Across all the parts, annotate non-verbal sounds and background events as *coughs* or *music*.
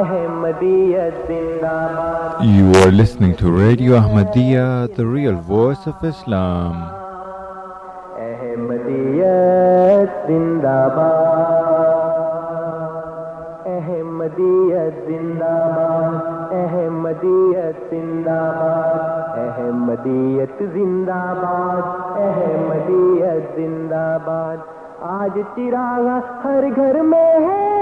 احمدیت زندہ باد You are listening to Radio Ahmadiyya, the real voice of Islam. احمدیت زندہ باد احمدیت زندہ باد احمدیت زندہ باد احمدیت زندہ باد احمدیت زندہ باد آج چراغ ہر گھر میں ہے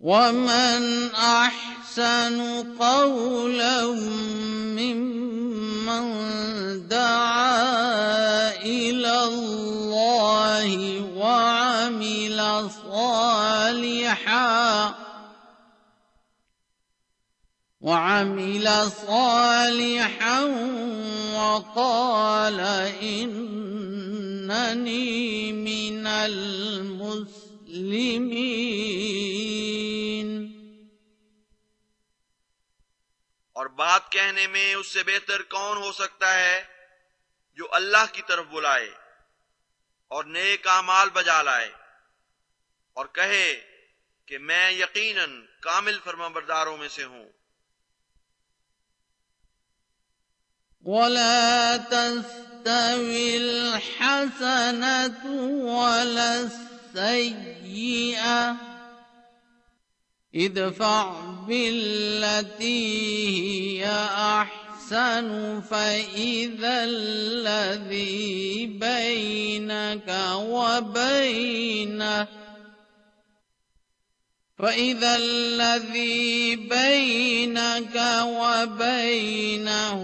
ومن أحسن قولا ممن دعا إلى الله وعمل صالحا وعمل صالحا وقال إنني من المسلمين بات کہنے میں اس سے بہتر کون ہو سکتا ہے جو اللہ کی طرف بلائے اور نیک اعمال بجا لائے اور کہے کہ میں یقیناً کامل فرما برداروں میں سے ہوں۔ ولا تستوي الحسنة ولا السيئة ادفع بالتي هي أحسن فإذا الذي بينك وبينه فإذا الذي بينك وبينه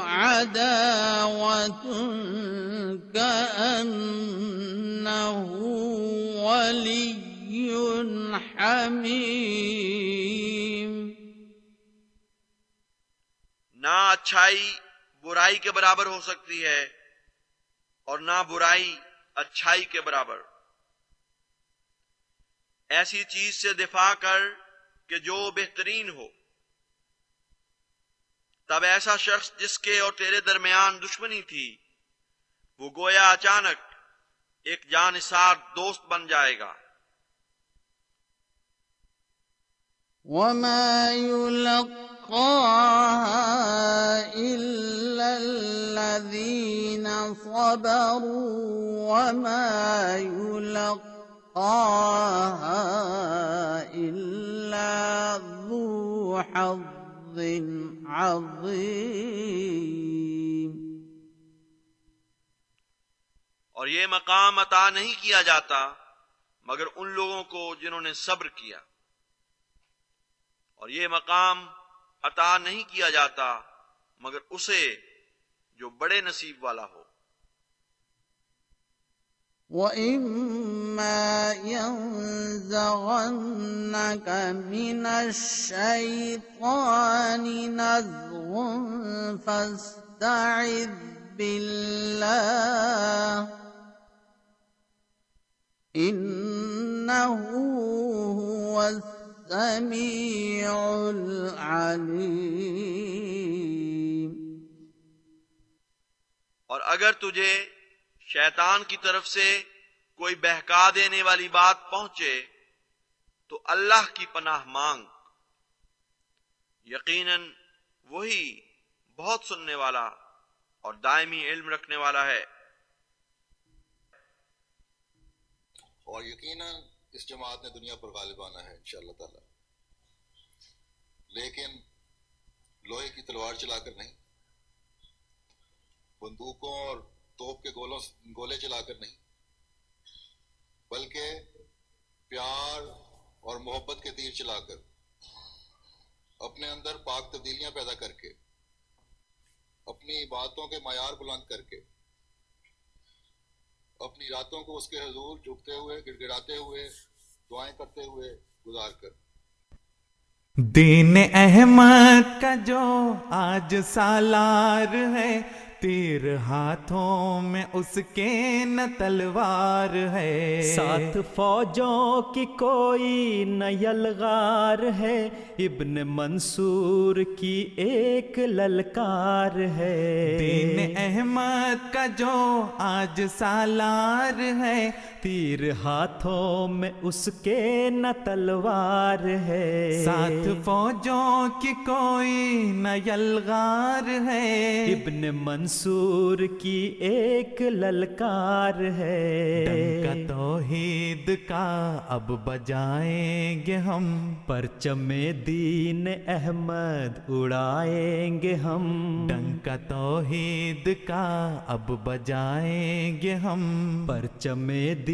عداوة كأنه ولي حميم۔ نہ اچھائی برائی کے برابر ہو سکتی ہے اور نہ برائی اچھائی کے برابر۔ ایسی چیز سے دفاع کر کہ جو بہترین ہو۔ تب ایسا شخص جس کے اور تیرے درمیان دشمنی تھی، وہ گویا اچانک ایک جانسار دوست بن جائے گا۔ وما يلقاها إلا الذين صبروا وما يلقاها إلا ذو حظ عظيم۔ اور یہ مقام عطا نہیں کیا جاتا مگر ان لوگوں کو جنہوں نے صبر کیا۔ اور یہ مقام عطا نہیں کیا جاتا مگر اسے جو بڑے نصیب والا ہو۔ وَإِمَّا يَنزَغَنَّكَ مِنَ الشَّيْطَانِ نَزْغٌ فَاسْتَعِذْ بِاللَّهِ إِنَّهُ هُوَ السميع العليم. اور اگر تجھے شیطان کی طرف سے کوئی بہکا دینے والی بات پہنچے تو اللہ کی پناہ مانگ۔ یقیناً وہی بہت سننے والا اور دائمی علم رکھنے والا ہے۔ اور یقیناً اس جماعت نے دنیا پر غالب آنا ہے، انشاءاللہ تعالی۔ لیکن لوہے کی تلوار چلا کر نہیں، بندوقوں اور توپ کے گولوں گولے چلا کر نہیں، بلکہ پیار اور محبت کے تیر چلا کر، اپنے اندر پاک تبدیلیاں پیدا کر کے، اپنی باتوں کے معیار بلند کر کے اپنی راتوں کو اس کے حضور جھکتے ہوئے گڑ گڑاتے ہوئے، دعائیں کرتے ہوئے گزار کر۔ دین احمد کا جو آج سالار ہے تیر ہاتھوں میں اس کے نہ تلوار ہے۔ ساتھ فوجوں کی کوئی نہ یلغار ہے۔ ابن منصور کی ایک للکار ہے۔ دین احمد کا جو آج سالار ہے۔ تیر ہاتھوں میں اس کے نہ تلوار ہے۔ ساتھ فوجوں کی کوئی نہ یلغار ہے۔ ابن منصور کی ایک للکار ہے۔ ڈنکا توحید کا اب بجائیں گے ہم۔ پرچم دین احمد اڑائیں گے ہم۔ ڈنکا توحید کا اب بجائیں گے ہم۔ پرچم دین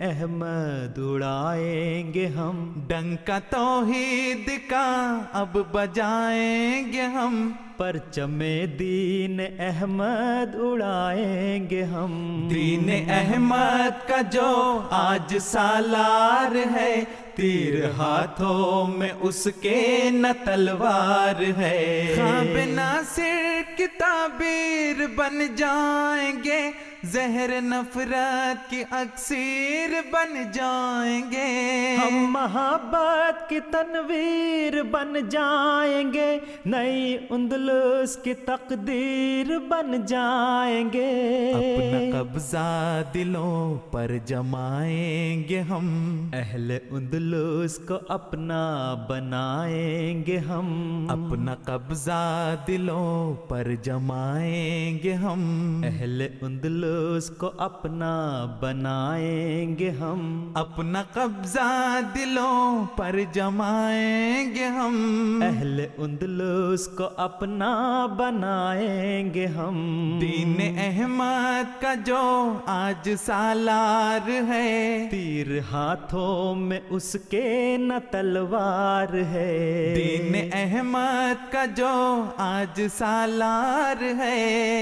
احمد اڑائیں گے ہم۔ ڈنکا توحید کا اب بجائیں گے ہم۔ پرچم دین احمد اڑائیں گے ہم۔ دین احمد کا جو آج سالار ہے تیر ہاتھوں میں اس کے نہ تلوار ہے۔ خواب ناصر کی تعبیر بن جائیں گے زہر نفرت کی اکثیر بن جائیں گے۔ ہم محبت کی تنویر بن جائیں گے۔ نئی اندلس کی تقدیر بن جائیں گے۔ اپنا قبضہ دلوں پر جمائیں گے ہم۔ اہل اندلس کو اپنا بنائیں گے ہم۔ اپنا قبضہ دلوں پر جمائیں گے ہم۔ اہل اندلس کو اپنا بنائیں گے ہم۔ اپنا قبضہ دلوں پر جمائیں گے ہم۔ اہل اندلس کو اپنا بنائیں گے ہم۔ دین احمد کا جو آج سالار ہے۔ تیر ہاتھوں میں اس کے نہ تلوار ہے۔ دین احمد کا جو آج سالار ہے۔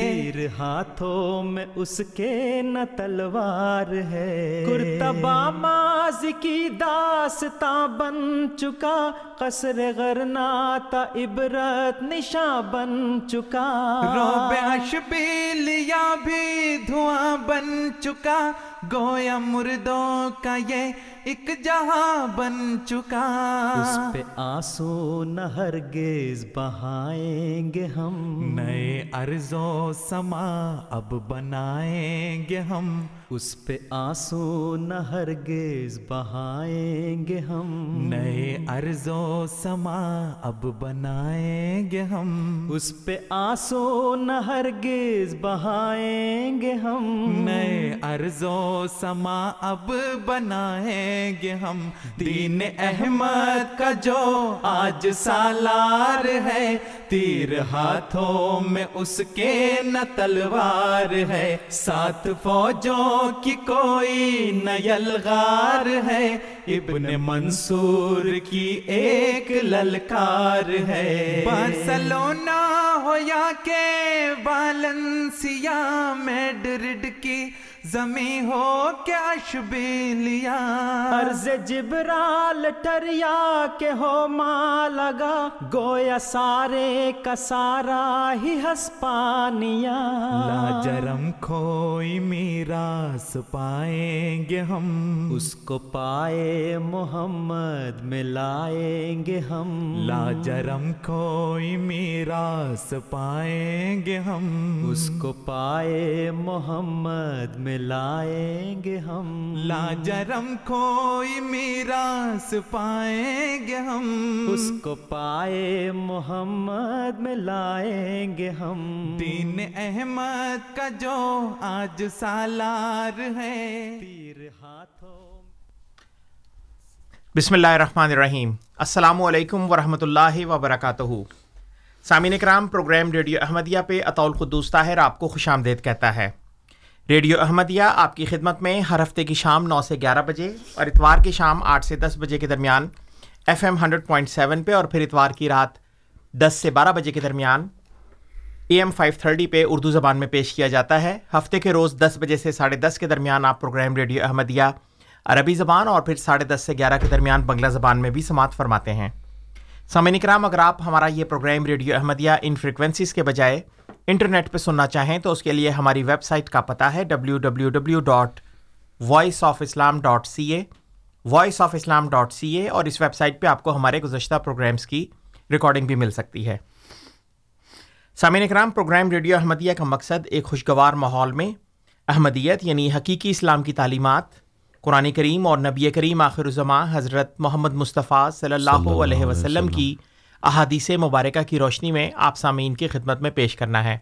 تیر ہاتھوں میں اس کے نہ تلوار ہے۔ کرتبہ ماضی کی داستاں بن چکا قصر غرناتا عبرت نشاں بن چکا۔ روب اشبیل یا بھی دھواں بن چکا گویا مردوں کا یہ ایک جہاں بن چکا۔ اس پہ آنسو نہ ہرگز بہائیں گے ہم۔ نئے ارض و سما اب بنائیں گے ہم۔ اس پہ آنسو نہ ہرگز بہائیں گے ہم۔ نئے ارض و سما اب بنائیں گے ہم۔ اس پہ آنسو نہ ہرگز بہائیں گے ہم۔ نئے ارض و سما اب بنائیں گے ہم۔ دین احمد کا جو آج سالار ہے تیر ہاتھوں میں اس کے نہ تلوار ہے۔ سات فوجوں کی کوئی نیلغار ہے۔ ابن منصور کی ایک للکار ہے۔ بارسلونا ہو یا کہ بالنسیا میڈرڈ کی زمیں ہو کیا شبیلیا عرض جبرال ٹریا کے ہو ماں لگا گویا سارے کا سارا ہی ہسپانیا لا جرم کھوئی میراث پائیں گے ہم۔ اس کو پائے محمد ملائیں گے ہم۔ لا جرم کوئی میراث پائیں گے ہم۔ اس کو پائے محمد ملائیں گے ہم۔ لا جرم کوئی میراث پائیں گے ہم۔ اس کو پائے محمد ملائیں گے ہم۔ دین احمد کا جو آج سالار ہے۔ تیر ہاتھوں۔ بسم اللہ الرحمن الرحیم۔ السلام علیکم ورحمۃ اللہ وبرکاتہ۔ سامعین کرام پروگرام ریڈیو احمدیہ پہ اطول قدوس طاہر آپ کو خوش آمدید کہتا ہے۔ ریڈیو احمدیہ آپ کی خدمت میں ہر ہفتے کی شام نو سے گیارہ بجے اور اتوار کی شام آٹھ سے دس بجے کے درمیان F M hundred point seven پہ اور پھر اتوار کی رات دس سے بارہ بجے کے درمیان اے ایم فائیو تھرٹی پہ اردو زبان میں پیش کیا جاتا ہے۔ ہفتے کے روز دس بجے سے ساڑھے دس کے درمیان آپ پروگرام ریڈیو احمدیہ عربی زبان اور پھر ساڑھے دس سے گیارہ کے درمیان بنگلہ زبان میں بھی سماعت فرماتے ہیں۔ سامعین کرام، اگر آپ ہمارا یہ پروگرام ریڈیو احمدیہ ان فریکوینسیز کے بجائے انٹرنیٹ پہ سننا چاہیں تو اس کے لیے ہماری ویب سائٹ کا پتہ ہے W W W dot voice of Islam dot C A voice of Islam dot C A اور اس ویب سائٹ پہ آپ کو ہمارے گزشتہ پروگرامس کی ریکارڈنگ بھی مل سکتی ہے۔ سامعین کرام پروگرام ریڈیو احمدیہ کا مقصد ایک خوشگوار ماحول میں احمدیت یعنی حقیقی اسلام کی تعلیمات قرآن کریم اور نبی کریم آخر الزماں حضرت محمد مصطفیٰ صلی اللہ علیہ وسلم۔ کی احادیث مبارکہ کی روشنی میں آپ سامعین کی خدمت میں پیش کرنا ہے۔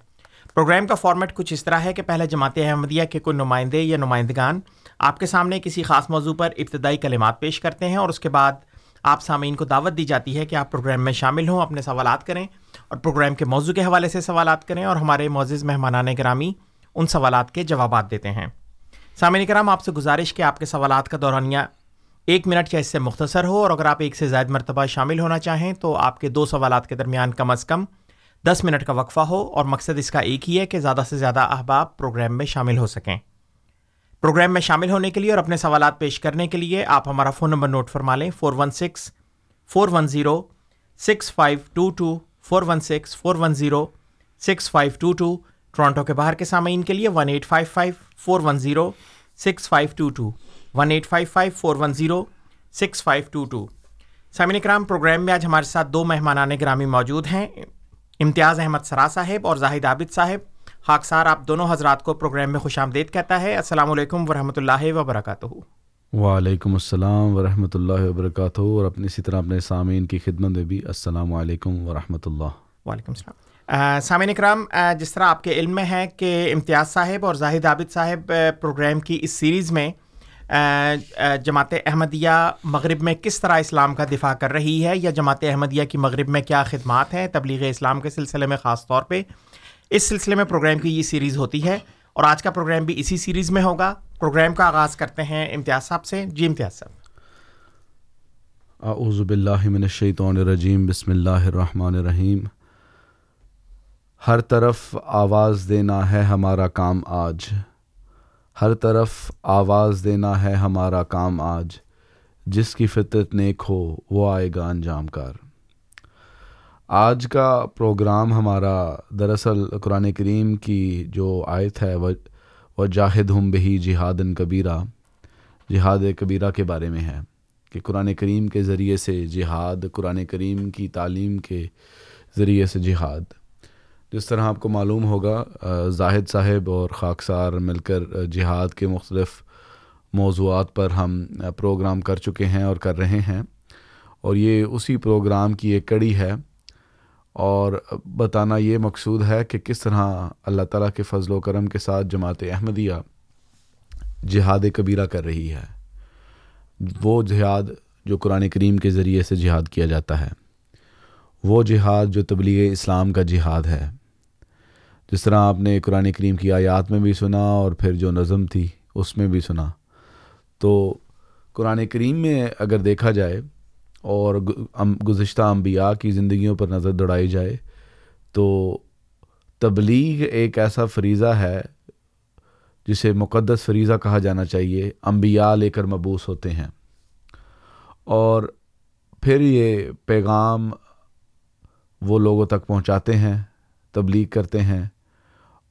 پروگرام کا فارمیٹ کچھ اس طرح ہے کہ پہلے جماعت احمدیہ کے کوئی نمائندے یا نمائندگان آپ کے سامنے کسی خاص موضوع پر ابتدائی کلمات پیش کرتے ہیں اور اس کے بعد آپ سامعین کو دعوت دی جاتی ہے کہ آپ پروگرام میں شامل ہوں، اپنے سوالات کریں اور پروگرام کے موضوع کے حوالے سے سوالات کریں اور ہمارے معزز مہمانان گرامی ان سوالات کے جوابات دیتے ہیں۔ سامعین کرام، آپ سے گزارش کہ آپ کے سوالات کا دورانیہ ایک منٹ یا اس سے مختصر ہو اور اگر آپ ایک سے زائد مرتبہ شامل ہونا چاہیں تو آپ کے دو سوالات کے درمیان کم از کم دس منٹ کا وقفہ ہو اور مقصد اس کا ایک ہی ہے کہ زیادہ سے زیادہ احباب پروگرام میں شامل ہو سکیں۔ پروگرام میں شامل ہونے کے لیے اور اپنے سوالات پیش کرنے کے لیے آپ ہمارا فون نمبر نوٹ فرما لیں four one six, four one zero, six five two two, four one six, four one zero, six five two two Toronto کے باہر کے سامعین کے لیے one eight five five, four one zero, six five two two. One eight five five four one zero six five two two سامعین کرام programme میں آج ہمارے ساتھ دو مہمانان گرامی موجود ہیں۔ امتیاز احمد سرا صاحب اور زاہد عابد صاحب۔ خاکسار آپ دونوں حضرات کو پروگرام میں خوش آمدید کہتا ہے۔ السلام علیکم ورحمۃ اللہ وبرکاتہ۔ وعلیکم السلام ورحمۃ اللہ وبرکاتہ۔ اور اپنی اسی طرح اپنے سامعین کی خدمت میں بھی السلام علیکم ورحمۃ اللہ وعلیکم السلام۔ سامعین کرام جس طرح آپ کے علم میں ہے کہ امتیاز صاحب اور زاہد عابد صاحب پروگرام کی اس سیریز میں جماعت احمدیہ مغرب میں کس طرح اسلام کا دفاع کر رہی ہے یا جماعت احمدیہ کی مغرب میں کیا خدمات ہیں؟ تبلیغ اسلام کے سلسلے میں خاص طور پہ۔ اس سلسلے میں پروگرام کی یہ سیریز ہوتی ہے اور آج کا پروگرام بھی اسی سیریز میں ہوگا۔ پروگرام کا آغاز کرتے ہیں امتیاز صاحب سے۔ جی امتیاز صاحب۔ اعوذ باللہ من الشیطان الرجیم۔ بسم اللہ الرحمن الرحیم۔ ہر طرف آواز دینا ہے ہمارا کام آج۔ ہر طرف آواز دینا ہے ہمارا کام آج۔ جس کی فطرت نیک ہو، وہ آئے گا انجام کار۔ آج کا پروگرام ہمارا دراصل قرآن کریم کی جو آیت ہے وہ جاہد ہم بہی جہاد کبیرہ۔ جہاد کبیرہ کے بارے میں ہے کہ قرآن کریم کے ذریعے سے جہاد، قرآن کریم کی تعلیم کے ذریعے سے جہاد۔ جس طرح آپ کو معلوم ہوگا زاہد صاحب اور خاکسار مل کر جہاد کے مختلف موضوعات پر ہم پروگرام کر چکے ہیں اور کر رہے ہیں۔ اور یہ اسی پروگرام کی ایک کڑی ہے۔ اور بتانا یہ مقصود ہے کہ کس طرح اللہ تعالیٰ کے فضل و کرم کے ساتھ جماعت احمدیہ جہاد کبیرہ کر رہی ہے۔ وہ جہاد جو قرآن کریم کے ذریعے سے جہاد کیا جاتا ہے۔ وہ جہاد جو تبلیغ اسلام کا جہاد ہے۔ جس طرح آپ نے قرآن کریم کی آیات میں بھی سنا اور پھر جو نظم تھی اس میں بھی سنا۔ تو قرآن کریم میں اگر دیکھا جائے اور گزشتہ انبیاء کی زندگیوں پر نظر دوڑائی جائے تو تبلیغ ایک ایسا فریضہ ہے جسے مقدس فریضہ کہا جانا چاہیے، انبیاء لے کر مبوس ہوتے ہیں۔ اور پھر یہ پیغام وہ لوگوں تک پہنچاتے ہیں، تبلیغ کرتے ہیں۔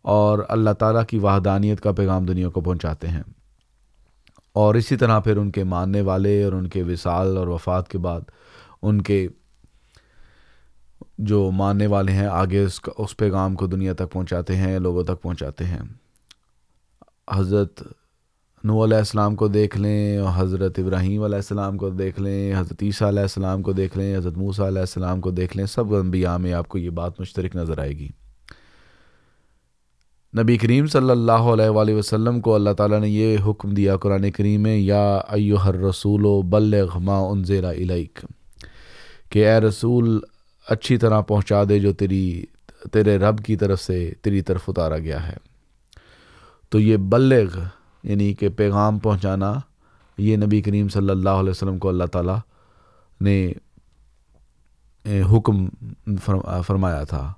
اور اللہ تعالیٰ کی وحدانیت کا پیغام دنیا کو پہنچاتے ہیں۔ اور اسی طرح پھر ان کے ماننے والے اور ان کے وصال اور وفات کے بعد ان کے جو ماننے والے ہیں آگے اس کا، اس پیغام کو دنیا تک پہنچاتے ہیں، لوگوں تک پہنچاتے ہیں۔ حضرت نو علیہ السلام کو دیکھ لیں اور حضرت ابراہیم علیہ السلام کو دیکھ لیں، حضرت عیسیٰ علیہ السلام کو دیکھ لیں، حضرت موسیٰ علیہ السلام کو دیکھ لیں، سب انبیاء میں آپ کو یہ بات مشترک نظر آئے گی۔ نبی کریم صلی اللہ علیہ وآلہ وسلم کو اللہ تعالیٰ نے یہ حکم دیا قرآن کریم میں، یا ایو ہر رسول و بلغ ما انزل الیک، کہ اے رسول اچھی طرح پہنچا دے جو تیری، تیرے رب کی طرف سے تیری طرف اتارا گیا ہے۔ تو یہ بلغ یعنی کہ پیغام پہنچانا، یہ نبی کریم صلی اللہ علیہ وسلم کو اللہ تعالیٰ نے حکم فرمایا تھا۔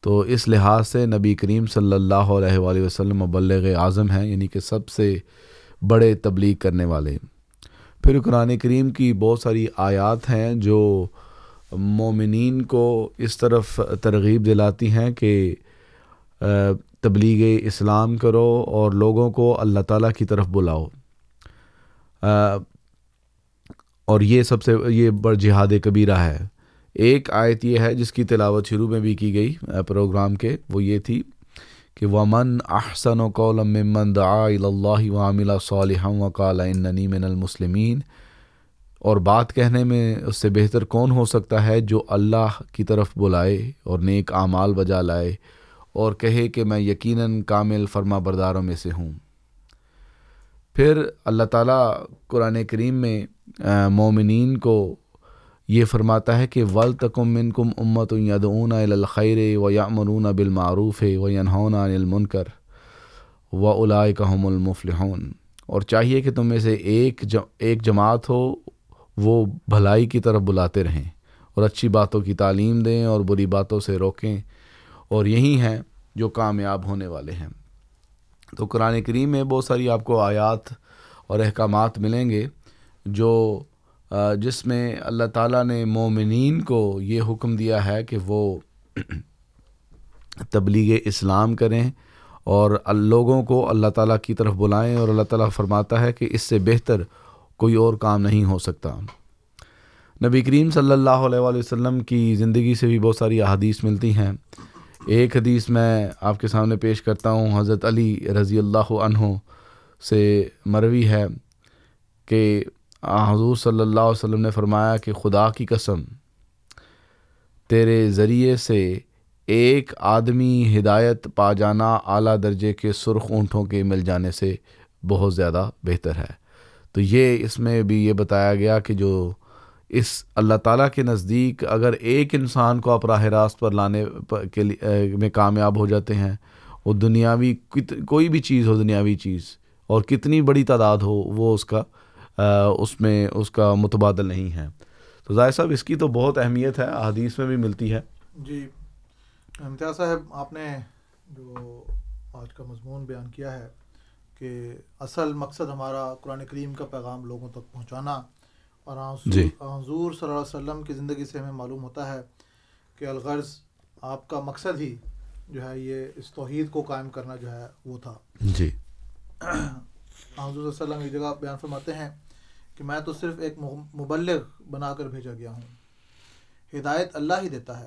تو اس لحاظ سے نبی کریم صلی اللہ علیہ وآلہ وسلم مبلغ اعظم ہیں یعنی کہ سب سے بڑے تبلیغ کرنے والے پھر قرآن کریم کی بہت ساری آیات ہیں جو مومنین کو اس طرف ترغیب دلاتی ہیں کہ تبلیغ اسلام کرو اور لوگوں کو اللہ تعالیٰ کی طرف بلاؤ۔ اور یہ سب سے، یہ بڑ جہاد کبیرہ ہے۔ ایک آیت یہ ہے جس کی تلاوت شروع میں بھی کی گئی پروگرام کے، وہ یہ تھی کہ ومن احسن و قول ممن دعا اللہ وعمل صالحا وقال اننی من المسلمین اور بات کہنے میں اس سے بہتر کون ہو سکتا ہے جو اللہ کی طرف بلائے اور نیک اعمال بجا لائے اور کہے کہ میں یقیناً کامل فرما برداروں میں سے ہوں۔ پھر اللہ تعالیٰ قرآن کریم میں مومنین کو یہ فرماتا ہے کہ ول تکم من کم امت یدعون الخیر و یامرون بالمعروف و ینہون عن المنکر و اولائے کہم المفلحون۔ اور چاہیے کہ تم میں سے ایک ایک جماعت ہو، وہ بھلائی کی طرف بلاتے رہیں اور اچھی باتوں کی تعلیم دیں اور بری باتوں سے روکیں۔ اور یہی ہیں جو کامیاب ہونے والے ہیں۔ تو قرآن کریم میں بہت ساری آپ کو آیات اور احکامات ملیں گے جو جس میں اللہ تعالیٰ نے مومنین کو یہ حکم دیا ہے کہ وہ تبلیغ اسلام کریں اور لوگوں کو اللہ تعالیٰ کی طرف بلائیں اور اللہ تعالیٰ فرماتا ہے کہ اس سے بہتر کوئی اور کام نہیں ہو سکتا۔ نبی کریم صلی اللہ علیہ وآلہ وسلم کی زندگی سے بھی بہت ساری احادیث ملتی ہیں۔ ایک حدیث میں آپ کے سامنے پیش کرتا ہوں، حضرت علی رضی اللہ عنہ سے مروی ہے کہ حضور صلی اللہ علیہ وسلم نے فرمایا کہ خدا کی قسم، تیرے ذریعے سے ایک آدمی ہدایت پا جانا اعلیٰ درجے کے سرخ اونٹوں کے مل جانے سے بہت زیادہ بہتر ہے۔ تو یہ اس میں بھی یہ بتایا گیا کہ جو اس اللہ تعالیٰ کے نزدیک اگر ایک انسان کو آپ راہ راست پر لانے کے میں کامیاب ہو جاتے ہیں، وہ دنیاوی کوئی بھی چیز ہو، دنیاوی چیز، اور کتنی بڑی تعداد ہو، وہ اس کا اس میں اس کا متبادل نہیں ہے۔ تو ظاہر صاحب اس کی تو بہت اہمیت ہے حدیث میں بھی ملتی ہے۔ جی امتیاز صاحب آپ نے جو آج کا مضمون بیان کیا ہے کہ اصل مقصد ہمارا قرآن کریم کا پیغام لوگوں تک پہنچانا اور جی۔ حضور صلی اللہ علیہ وسلم کی زندگی سے ہمیں معلوم ہوتا ہے کہ الغرض آپ کا مقصد ہی جو ہے یہ اس توحید کو قائم کرنا جو ہے وہ تھا۔ جی۔ حضور صلی اللہ علیہ وسلم ایک جگہ بیان فرماتے ہیں کہ میں تو صرف ایک مبلغ بنا کر بھیجا گیا ہوں۔ ہدایت اللہ ہی دیتا ہے۔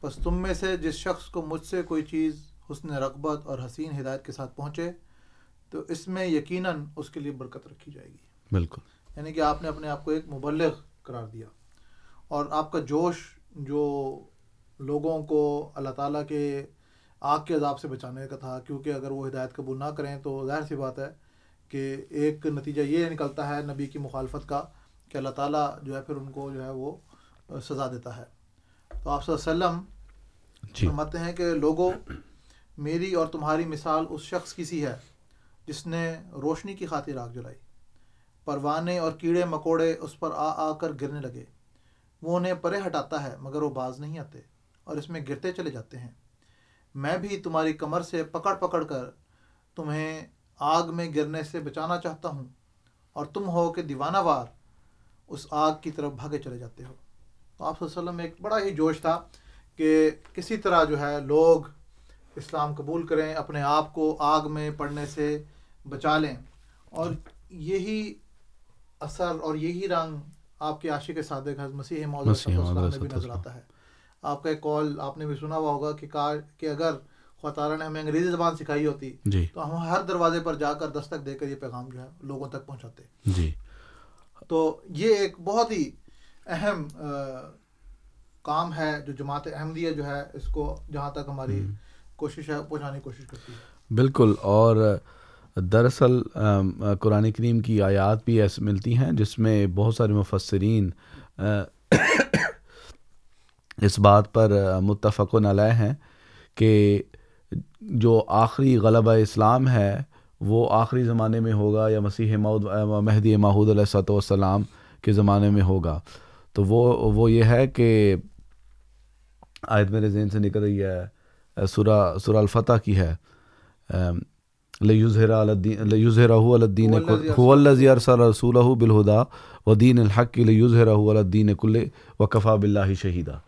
بس تم میں سے جس شخص کو مجھ سے کوئی چیز حسن رغبت اور حسین ہدایت کے ساتھ پہنچے تو اس میں یقیناً اس کے لیے برکت رکھی جائے گی۔ بالکل۔ یعنی کہ آپ نے اپنے آپ کو ایک مبلغ قرار دیا۔ اور آپ کا جوش جو لوگوں کو اللہ تعالیٰ کے آگ کے عذاب سے بچانے کا تھا کیونکہ اگر وہ ہدایت قبول نہ کریں تو ظاہر سی بات ہے کہ ایک نتیجہ یہ نکلتا ہے نبی کی مخالفت کا کہ اللہ تعالیٰ جو ہے پھر ان کو جو ہے وہ سزا دیتا ہے۔ تو آپ صلی اللہ علیہ وسلم جی۔ فرماتے ہیں کہ لوگوں میری اور تمہاری مثال اس شخص کی سی ہے جس نے روشنی کی خاطر آگ جلائی۔ پروانے اور کیڑے مکوڑے اس پر آ آ کر گرنے لگے۔ وہ انہیں پرے ہٹاتا ہے مگر وہ باز نہیں آتے اور اس میں گرتے چلے جاتے ہیں۔ میں بھی تمہاری کمر سے پکڑ پکڑ کر تمہیں آگ میں گرنے سے بچانا چاہتا ہوں اور تم ہو کہ دیوانہ وار اس آگ کی طرف بھاگے چلے جاتے ہو تو آپ صلی اللہ علیہ وسلم ایک بڑا ہی جوش تھا کہ کسی طرح جو ہے لوگ اسلام قبول کریں اپنے آپ کو آگ میں پڑنے سے بچا لیں اور یہی اثر اور یہی رنگ آپ کے عاشق صادق حضرت مسیح علیہ میں بھی نظر۔ آتا ہے آپ کا ایک کال آپ نے بھی سنا ہوا ہوگا کہ کار کہ اگر خدا تعالیٰ نے ہمیں انگریزی زبان سکھائی ہوتی جی۔ تو ہم ہر دروازے پر جا کر دستک دے کر یہ پیغام جو ہے لوگوں تک پہنچاتے۔ جی۔ تو یہ ایک بہت ہی اہم کام ہے جو جماعت احمدیہ جو ہے اس کو جہاں تک ہماری کوشش ہے پہنچانے کی کوشش کرتی ہے۔ بالکل اور دراصل قرآن کریم کی آیات بھی ایسے ملتی ہیں جس میں بہت سارے مفسرین اس بات پر متفق علیہ ہیں کہ جو آخری غلبہ اسلام ہے وہ آخری زمانے میں ہوگا یا مسیح مود مہدی ماحود علیہ صلاۃ والسلام کے زمانے میں ہوگا۔ تو وہ وہ یہ ہے کہ آیت میرے ذہن سے نکل رہی ہے سورہ سورہ الفتح کی ہے۔ لیظہر الدین الدین هو الذی ارسل رسولہ بالہدا ودین الحق لیظہرہ الدین کل وکفا باللہ شہیدہ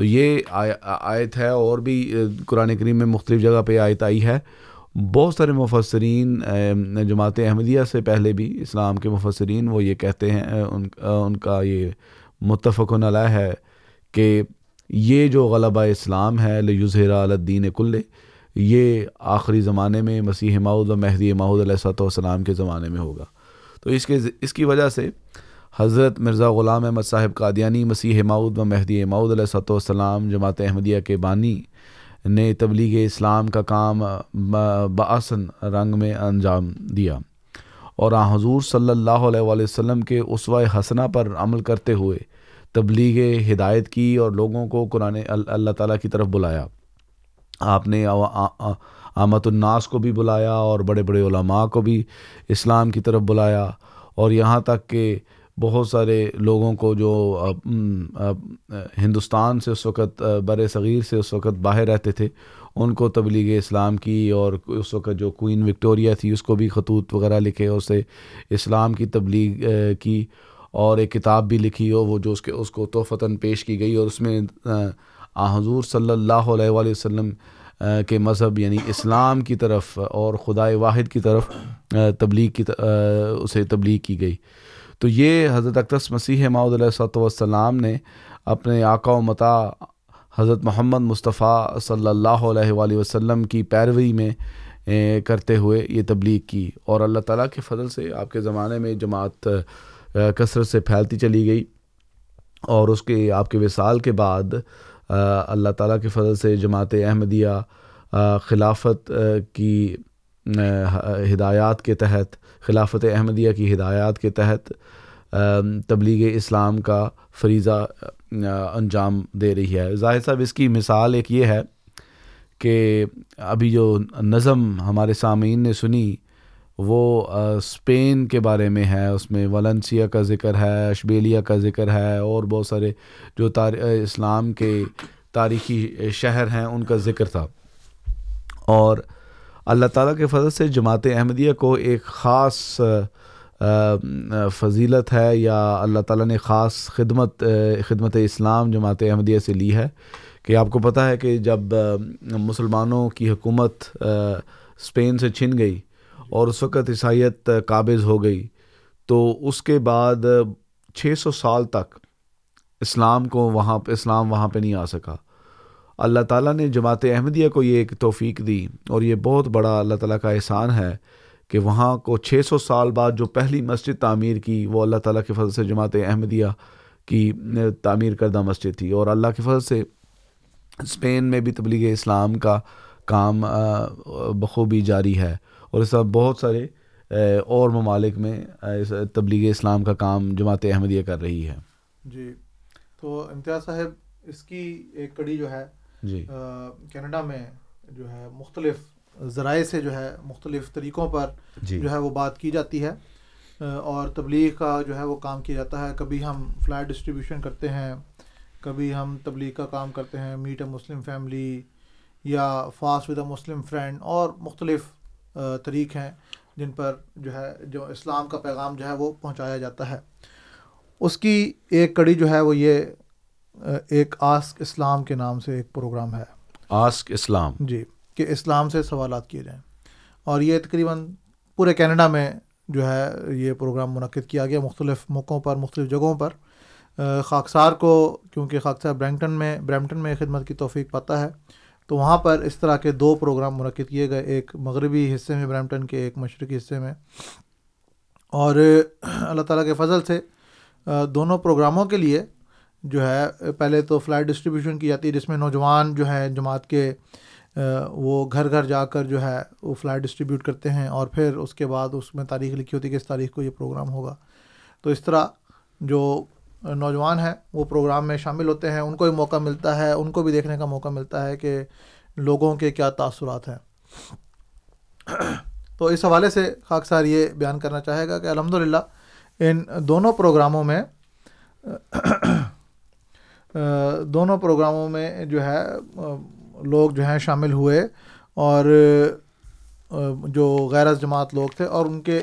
تو یہ آیت ہے اور بھی قرآن کریم میں مختلف جگہ پہ آیت آئی ہے۔ بہت سارے مفسرین جماعت احمدیہ سے پہلے بھی اسلام کے مفسرین وہ یہ کہتے ہیں ان ان کا یہ متفق علیہ ہے کہ یہ جو غلبہ اسلام ہے لیظہر الدین کل یہ آخری زمانے میں مسیح ماؤد و مہدی ماؤد علیہ صلاۃ والسلام کے زمانے میں ہوگا۔ تو اس کے اس کی وجہ سے حضرت مرزا غلام احمد صاحب قادیانی مسیح ماؤد و مہدی ماؤد علیہ صلاۃ والسلام، جماعت احمدیہ کے بانی، نے تبلیغ اسلام کا کام بآسن رنگ میں انجام دیا۔ اور آن حضور صلی اللہ علیہ وآلہ وسلم کے اسوہ حسنہ پر عمل کرتے ہوئے تبلیغ ہدایت کی اور لوگوں کو قرآن اللہ تعالیٰ کی طرف بلایا۔ آپ نے آمت الناس کو بھی بلایا اور بڑے بڑے علماء کو بھی اسلام کی طرف بلایا۔ اور یہاں تک کہ بہت سارے لوگوں کو جو ہندوستان سے اس وقت، بر صغیر سے اس وقت باہر رہتے تھے، ان کو تبلیغ اسلام کی اور اس وقت جو کوئین وکٹوریا تھی، اس کو بھی خطوط وغیرہ لکھے اسے اسلام کی تبلیغ کی اور ایک کتاب بھی لکھی ہو وہ جو اس کے، اس کو تحفتاً پیش کی گئی اور اس میں، آ حضور صلی اللہ علیہ وآلہ وسلم کے مذہب یعنی اسلام کی طرف اور خدائے واحد کی طرف تبلیغ کی اسے تبلیغ کی گئی۔ تو یہ حضرت اقدس مسیح ماؤد علیہ صلاۃ والسلام نے اپنے آقا و متا حضرت محمد مصطفیٰ صلی اللہ علیہ وآلہ وسلم کی پیروی میں کرتے ہوئے یہ تبلیغ کی اور اللہ تعالیٰ کے فضل سے آپ کے زمانے میں جماعت کثرت سے پھیلتی چلی گئی اور اس کے، آپ کے وصال کے بعد اللہ تعالیٰ کے فضل سے جماعت احمدیہ خلافت کی ہدایات کے تحت، خلافت احمدیہ کی ہدایات کے تحت تبلیغ اسلام کا فریضہ انجام دے رہی ہے۔ ظاہر صاحب، اس کی مثال ایک یہ ہے کہ ابھی جو نظم ہمارے سامعین نے سنی، وہ اسپین کے بارے میں ہے۔ اس میں ولنسیا کا ذکر ہے، اشبیلیا کا ذکر ہے اور بہت سارے جو تار، اسلام کے تاریخی شہر ہیں، ان کا ذکر تھا۔ اور اللہ تعالیٰ کے فضل سے جماعت احمدیہ کو ایک خاص فضیلت ہے یا اللہ تعالیٰ نے خاص خدمت خدمت اسلام جماعت احمدیہ سے لی ہے کہ آپ کو پتہ ہے کہ جب مسلمانوں کی حکومت اسپین سے چھن گئی اور اس وقت عیسائیت قابض ہو گئی تو اس کے بعد چھ سو سال تک اسلام کو وہاں، اسلام وہاں پہ نہیں آ سکا۔ اللہ تعالیٰ نے جماعت احمدیہ کو یہ ایک توفیق دی اور یہ بہت بڑا اللہ تعالیٰ کا احسان ہے کہ وہاں کو چھ سو سال بعد جو پہلی مسجد تعمیر کی وہ اللہ تعالیٰ کے فضل سے جماعت احمدیہ کی تعمیر کردہ مسجد تھی اور اللہ کے فضل سے اسپین میں بھی تبلیغ اسلام کا کام بخوبی جاری ہے اور اس طرح بہت سارے اور ممالک میں تبلیغ اسلام کا کام جماعت احمدیہ کر رہی ہے۔ جی تو امتیاز صاحب، اس کی ایک کڑی جو ہے جی۔ کینیڈا میں جو ہے مختلف ذرائع سے جو ہے مختلف طریقوں پر جی۔ جو ہے وہ بات کی جاتی ہے۔ اور تبلیغ کا جو ہے وہ کام کیا جاتا ہے۔ کبھی ہم فلائٹ ڈسٹریبیوشن کرتے ہیں کبھی ہم تبلیغ کا کام کرتے ہیں۔ میٹ اے مسلم فیملی یا fast with a Muslim friend اور مختلف طریق ہیں جن پر جو ہے جو اسلام کا پیغام جو ہے وہ پہنچایا جاتا ہے۔ اس کی ایک کڑی جو ہے وہ یہ ایک آسک اسلام کے نام سے ایک پروگرام ہے۔ آسک اسلام۔ جی کہ اسلام سے سوالات کیے جائیں۔ اور یہ تقریباً پورے کینیڈا میں جو ہے یہ پروگرام منعقد کیا گیا مختلف موقعوں پر مختلف جگہوں پر۔ خاکسار کو کیونکہ خاکسار برینگٹن میں برمپٹن میں خدمت کی توفیق پاتا ہے تو وہاں پر اس طرح کے دو پروگرام منعقد کیے گئے۔ ایک مغربی حصے میں برمپٹن کے ایک مشرقی حصے میں۔ اور اللہ تعالیٰ کے فضل سے دونوں پروگراموں کے لیے جو ہے، پہلے تو فلائٹ ڈسٹریبیوشن کی جاتی ہے، جس میں نوجوان جو ہے جماعت کے وہ گھر گھر جا کر جو ہے وہ فلائٹ ڈسٹریبیوٹ کرتے ہیں اور پھر اس کے بعد اس میں تاریخ لکھی ہوتی ہے کہ اس تاریخ کو یہ پروگرام ہوگا۔ تو اس طرح جو نوجوان ہیں وہ پروگرام میں شامل ہوتے ہیں، ان کو بھی موقع ملتا ہے، ان کو بھی دیکھنے کا موقع ملتا ہے کہ لوگوں کے کیا تاثرات ہیں۔ تو اس حوالے سے خاکسار یہ بیان کرنا چاہے گا کہ الحمد للہ ان دونوں پروگراموں میں دونوں پروگراموں میں جو ہے لوگ جو ہیں شامل ہوئے اور جو غیر جماعت لوگ تھے اور ان کے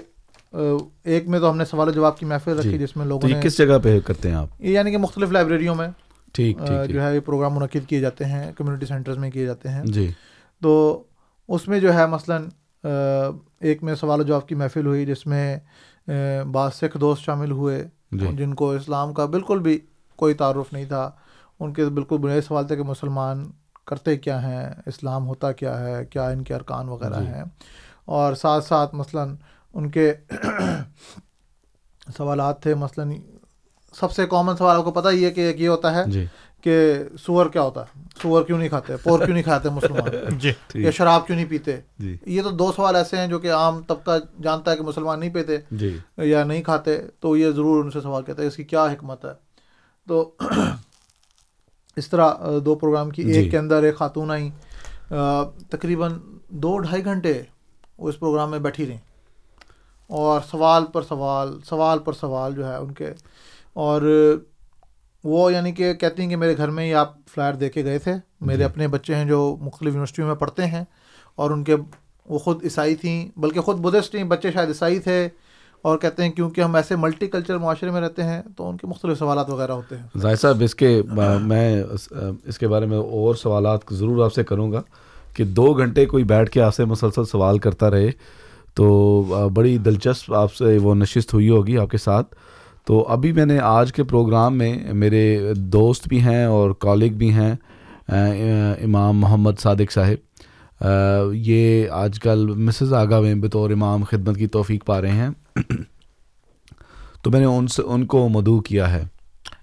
ایک میں تو ہم نے سوال و جواب کی محفل رکھی جی۔ جس میں لوگوں نے کس جگہ پہ کرتے ہیں آپ یعنی کہ مختلف لائبریریوں میں ٹھیک جو ہے یہ پروگرام منعقد کیے جاتے ہیں کمیونٹی سینٹرز میں کیے جاتے ہیں جی تو اس میں جو ہے مثلاً ایک میں سوال و جواب کی محفل ہوئی جس میں بعض سکھ دوست شامل ہوئے جی۔ جن کو اسلام کا بالکل بھی کوئی تعارف نہیں تھا۔ ان کے بالکل بنیادی سوال تھے کہ مسلمان کرتے کیا ہیں؟ اسلام ہوتا کیا ہے؟ کیا ان کے ارکان وغیرہ جی۔ ہیں؟ اور ساتھ ساتھ مثلاً ان کے سوالات تھے۔ مثلاً سب سے کامن سوال آپ کو پتہ ہی ہے کہ ایک یہ ہوتا ہے جی۔ کہ سور کیا ہوتا ہے؟ سور کیوں نہیں کھاتے؟ پور کیوں نہیں کھاتے مسلمان؟ *laughs* جی یا شراب کیوں نہیں پیتے؟ یہ تو دو سوال ایسے ہیں جو کہ عام طبقہ جانتا ہے کہ مسلمان نہیں پیتے یا نہیں کھاتے تو یہ ضرور ان سے سوال کہتے ہیں اس کی کیا حکمت ہے؟ تو اس طرح دو پروگرام کی ایک کے اندر ایک خاتون آئیں تقریباً دو ڈھائی گھنٹے وہ اس پروگرام میں بیٹھی رہیں۔ اور سوال پر سوال سوال پر سوال جو ہے ان کے۔ اور وہ یعنی کہ کہتی ہیں کہ میرے گھر میں ہی آپ فلائر دے کے گئے تھے۔ میرے جی۔ اپنے بچے ہیں جو مختلف یونیورسٹیوں میں پڑھتے ہیں اور ان کے وہ خود عیسائی تھیں بلکہ خود بدھسٹ تھیں بچے شاید عیسائی تھے۔ اور کہتے ہیں کیونکہ ہم ایسے ملٹی کلچر معاشرے میں رہتے ہیں تو ان کے مختلف سوالات وغیرہ ہوتے ہیں۔ ظاہر صاحب، اس کے میں اس کے بارے میں اور سوالات ضرور آپ سے کروں گا کہ دو گھنٹے کوئی بیٹھ کے آپ سے مسلسل سوال کرتا رہے تو بڑی دلچسپ آپ سے وہ نشست ہوئی ہوگی آپ کے ساتھ۔ تو ابھی میں نے آج کے پروگرام میں میرے دوست بھی ہیں اور کالگ بھی ہیں امام محمد صادق صاحب۔ یہ آج کل مسز آگا میں بطور امام خدمت کی توفیق پا رہے ہیں۔ *clears throat* تو میں نے ان سے ان کو مدعو کیا ہے۔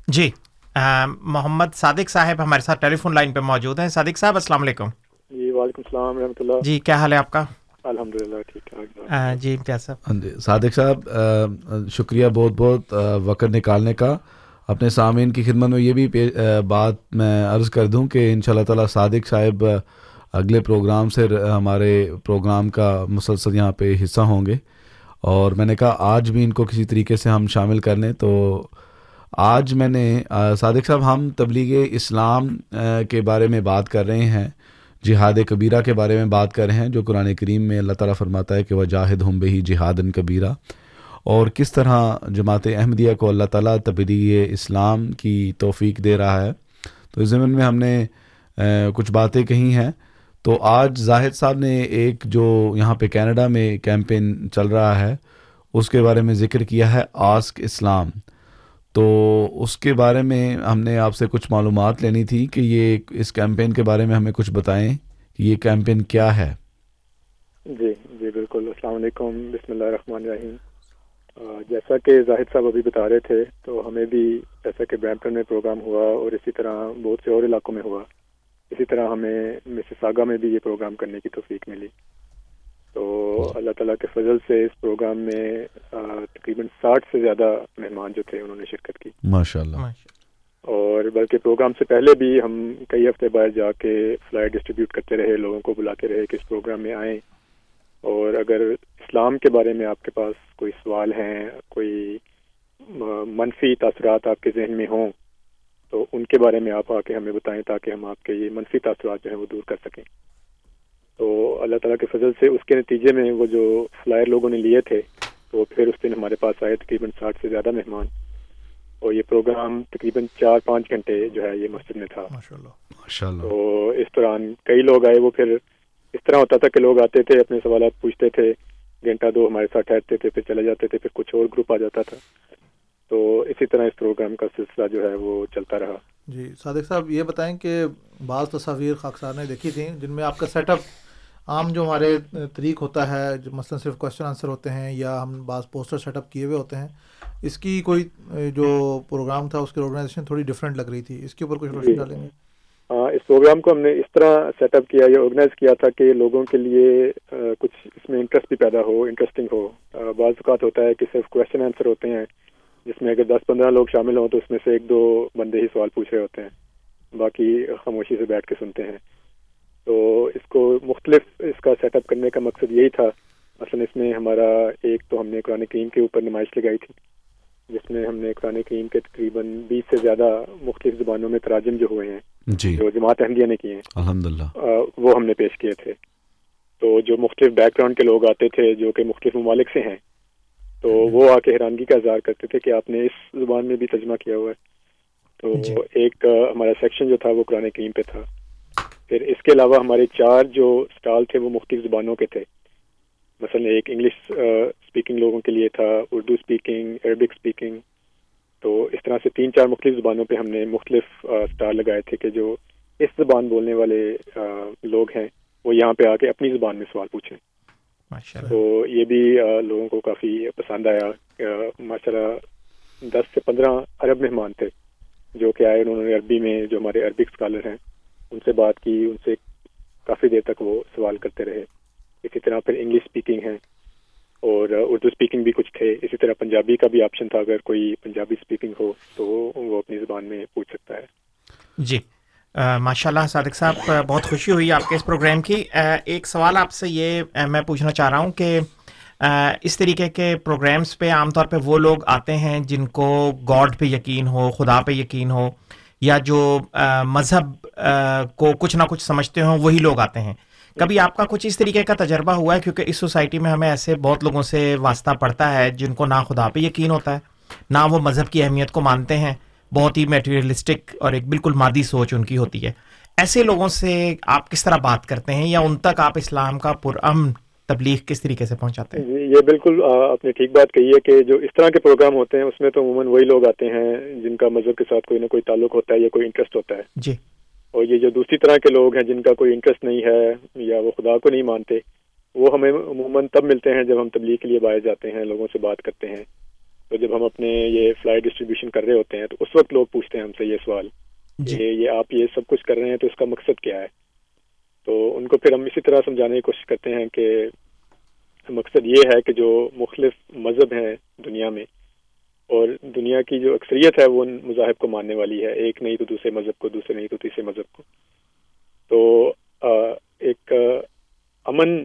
جی محمد صادق صاحب ہمارے ساتھ ٹیلی فون لائن پہ موجود ہیں۔ صادق صاحب السلام علیکم۔ جی وعلیکم السلام رحمۃ اللہ۔ جی کیا حال ہے آپ کا؟ الحمد للہ ٹھیک ہے جی امتیاز صاحب؟ ہاں جی، صادق صاحب شکریہ بہت بہت وقت نکالنے کا۔ اپنے سامعین کی خدمت میں یہ بھی بات میں عرض کر دوں کہ ان شاء اللہ تعالیٰ صادق صاحب اگلے پروگرام سے ہمارے پروگرام کا مسلسل یہاں پہ حصہ ہوں گے۔ اور میں نے کہا آج بھی ان کو کسی طریقے سے ہم شامل کر لیں تو آج میں نے صادق صاحب ہم تبلیغ اسلام کے بارے میں بات کر رہے ہیں، جہاد کبیرہ کے بارے میں بات کر رہے ہیں، جو قرآن کریم میں اللہ تعالیٰ فرماتا ہے کہ وہ جاہد ہم بہی جہاد کبیرہ۔ اور کس طرح جماعت احمدیہ کو اللہ تعالیٰ تبدیلی اسلام کی توفیق دے رہا ہے۔ تو اس زمین میں ہم نے کچھ باتیں کہی ہیں۔ تو آج زاہد صاحب نے ایک جو یہاں پہ کینیڈا میں کیمپین چل رہا ہے، اس کے بارے میں ذکر کیا ہے، آسک اسلام۔ تو اس کے بارے میں ہم نے آپ سے کچھ معلومات لینی تھی کہ یہ اس کیمپین کے بارے میں ہمیں کچھ بتائیں کہ یہ کیمپین کیا ہے۔ جی جی بالکل۔ السلام علیکم۔ بسم اللہ الرحمن الرحیم۔ جیسا کہ زاہد صاحب ابھی بتا رہے تھے، تو ہمیں بھی جیسا کہ برمپٹن میں پروگرام ہوا اور اسی طرح بہت سے اور علاقوں میں ہوا۔ اسی طرح ہمیں مسساگا میں بھی یہ پروگرام کرنے کی توفیق ملی۔ تو اللہ تعالیٰ کے فضل سے اس پروگرام میں تقریباً ساٹھ سے زیادہ مہمان جو تھے انہوں نے شرکت کی۔ ماشاء اللہ اور بلکہ پروگرام سے پہلے بھی ہم کئی ہفتے بعد جا کے فلائی ڈسٹریبیوٹ کرتے رہے لوگوں کو بلاتے رہے کہ اس پروگرام میں آئیں۔ اور اگر اسلام کے بارے میں آپ کے پاس کوئی سوال ہیں کوئی منفی تاثرات آپ کے ذہن میں ہوں تو ان کے بارے میں آپ آ کے ہمیں بتائیں تاکہ ہم آپ کے یہ منفی تاثرات جو ہیں وہ دور کر سکیں۔ تو اللہ تعالیٰ کے فضل سے اس کے نتیجے میں وہ جو فلائر لوگوں نے لیے تھے تو پھر اس دن ہمارے پاس آئے تقریباً ساٹھ سے زیادہ مہمان۔ اور یہ پروگرام تقریباً چار پانچ گھنٹے جو ہے یہ مسجد میں تھا۔ تو اس دوران کئی لوگ آئے وہ پھر اس طرح ہوتا تھا کہ لوگ آتے تھے اپنے سوالات پوچھتے تھے گھنٹہ دو ہمارے ساتھ ٹھہرتے تھے پھر چلے جاتے تھے پھر کچھ اور گروپ آ جاتا تھا۔ تو اسی طرح اس پروگرام کا سلسلہ جو ہے وہ چلتا رہا۔ جی صادق صاحب یہ بتائیں کہ بعض تصاویر خاکسار نے دیکھی تھیں جن میں آپ کا سیٹ اپ عام جو ہمارے طریق ہوتا ہے جو مثلاً صرف کوشچن آنسر ہوتے ہیں یا ہم بعض پوسٹر سیٹ اپ کیے ہوئے ہوتے ہیں اس کی کوئی جو پروگرام تھا اس کی آرگنائزیشن تھوڑی ڈفرینٹ لگ رہی تھی۔ اس کے اوپر کچھ روشنی ڈالیں گے؟ اس پروگرام کو ہم نے اس طرح سیٹ اپ کیا یا آرگنائز کیا تھا کہ لوگوں کے لیے کچھ اس میں انٹرسٹ بھی پیدا ہو انٹرسٹنگ ہو۔ بعض اوقات ہوتا ہے کہ صرف کوشچن آنسر ہوتے ہیں۔ جس میں اگر دس پندرہ لوگ شامل ہوں تو اس میں سے ایک دو بندے ہی سوال پوچھ رہے ہوتے ہیں باقی خاموشی سے بیٹھ کے سنتے ہیں۔ تو اس کو مختلف اس کا سیٹ اپ کرنے کا مقصد یہی تھا۔ اصل اس میں ہمارا ایک تو ہم نے قرآن کریم کے اوپر نمائش لگائی تھی جس میں ہم نے قرآن کریم کے تقریباً بیس سے زیادہ مختلف زبانوں میں تراجم جو ہوئے ہیں جی۔ جو جماعت احمدیہ نے کیے ہیں الحمد للہ وہ ہم نے پیش کیے تھے۔ تو جو مختلف بیک گراؤنڈ کے لوگ آتے تھے جو کہ مختلف ممالک سے ہیں تو وہ آ کے حیرانگی کا اظہار کرتے تھے کہ آپ نے اس زبان میں بھی ترجمہ کیا ہوا ہے۔ تو جی. ایک ہمارا سیکشن جو تھا وہ قرآن کریم پہ تھا۔ پھر اس کے علاوہ ہمارے چار جو اسٹال تھے وہ مختلف زبانوں کے تھے۔ مثلا ایک انگلش اسپیکنگ لوگوں کے لیے تھا اردو اسپیکنگ عربک اسپیکنگ تو اس طرح سے تین چار مختلف زبانوں پہ ہم نے مختلف اسٹال لگائے تھے کہ جو اس زبان بولنے والے لوگ ہیں وہ یہاں پہ آ کے اپنی زبان میں سوال پوچھیں۔ تو یہ بھی لوگوں کو کافی پسند آیا ماشاء اللہ دس سے پندرہ عرب مہمان تھے جو کہ آئے انہوں نے عربی میں جو ہمارے عربک اسکالر ہیں ان سے بات کی ان سے کافی دیر تک وہ سوال کرتے رہے۔ اسی طرح پھر انگلش اسپیکنگ ہے اور اردو اسپیکنگ بھی کچھ تھے۔ اسی طرح پنجابی کا بھی آپشن تھا اگر کوئی پنجابی اسپیکنگ ہو تو وہ اپنی زبان میں پوچھ سکتا ہے۔ جی۔ ماشاء اللہ صادق صاحب بہت خوشی ہوئی آپ کے اس پروگرام کی۔ ایک سوال آپ سے یہ میں پوچھنا چاہ رہا ہوں کہ اس طریقے کے پروگرامس پہ عام طور پہ وہ لوگ آتے ہیں جن کو گاڈ پہ یقین ہو، خدا پہ یقین ہو، یا جو مذہب کو کچھ نہ کچھ سمجھتے ہوں، وہی لوگ آتے ہیں۔ کبھی آپ کا کچھ اس طریقے کا تجربہ ہوا ہے؟ کیونکہ اس سوسائٹی میں ہمیں ایسے بہت لوگوں سے واسطہ پڑتا ہے جن کو نہ خدا پہ یقین ہوتا ہے، نہ وہ مذہب کی اہمیت کو مانتے ہیں۔ بہت ہی میٹیریلسٹک اور ایک بالکل مادی سوچ ان کی ہوتی ہے۔ ایسے لوگوں سے آپ کس طرح بات کرتے ہیں یا ان تک آپ اسلام کا پرامن تبلیغ کس طریقے سے پہنچاتے ہیں؟ یہ بالکل آپ نے ٹھیک بات کہی ہے کہ جو اس طرح کے پروگرام ہوتے ہیں اس میں تو عموماً وہی لوگ آتے ہیں جن کا مذہب کے ساتھ کوئی نہ کوئی تعلق ہوتا ہے یا کوئی انٹرسٹ ہوتا ہے۔ جی۔ اور یہ جو دوسری طرح کے لوگ ہیں جن کا کوئی انٹرسٹ نہیں ہے یا وہ خدا کو نہیں مانتے وہ ہمیں عموماً تب ملتے ہیں جب ہم تبلیغ کے لیے باہر جاتے ہیں لوگوں سے بات کرتے ہیں۔ تو جب ہم اپنے یہ فلائی ڈسٹریبیوشن کر رہے ہوتے ہیں تو اس وقت لوگ پوچھتے ہیں ہم سے یہ سوال جی. کہ یہ آپ یہ سب کچھ کر رہے ہیں تو اس کا مقصد کیا ہے تو ان کو پھر ہم اسی طرح سمجھانے کی کوشش کرتے ہیں کہ مقصد یہ ہے کہ جو مختلف مذہب ہیں دنیا میں اور دنیا کی جو اکثریت ہے وہ مذاہب کو ماننے والی ہے ایک نہیں تو دوسرے مذہب کو دوسرے نہیں تو تیسرے مذہب کو تو ایک امن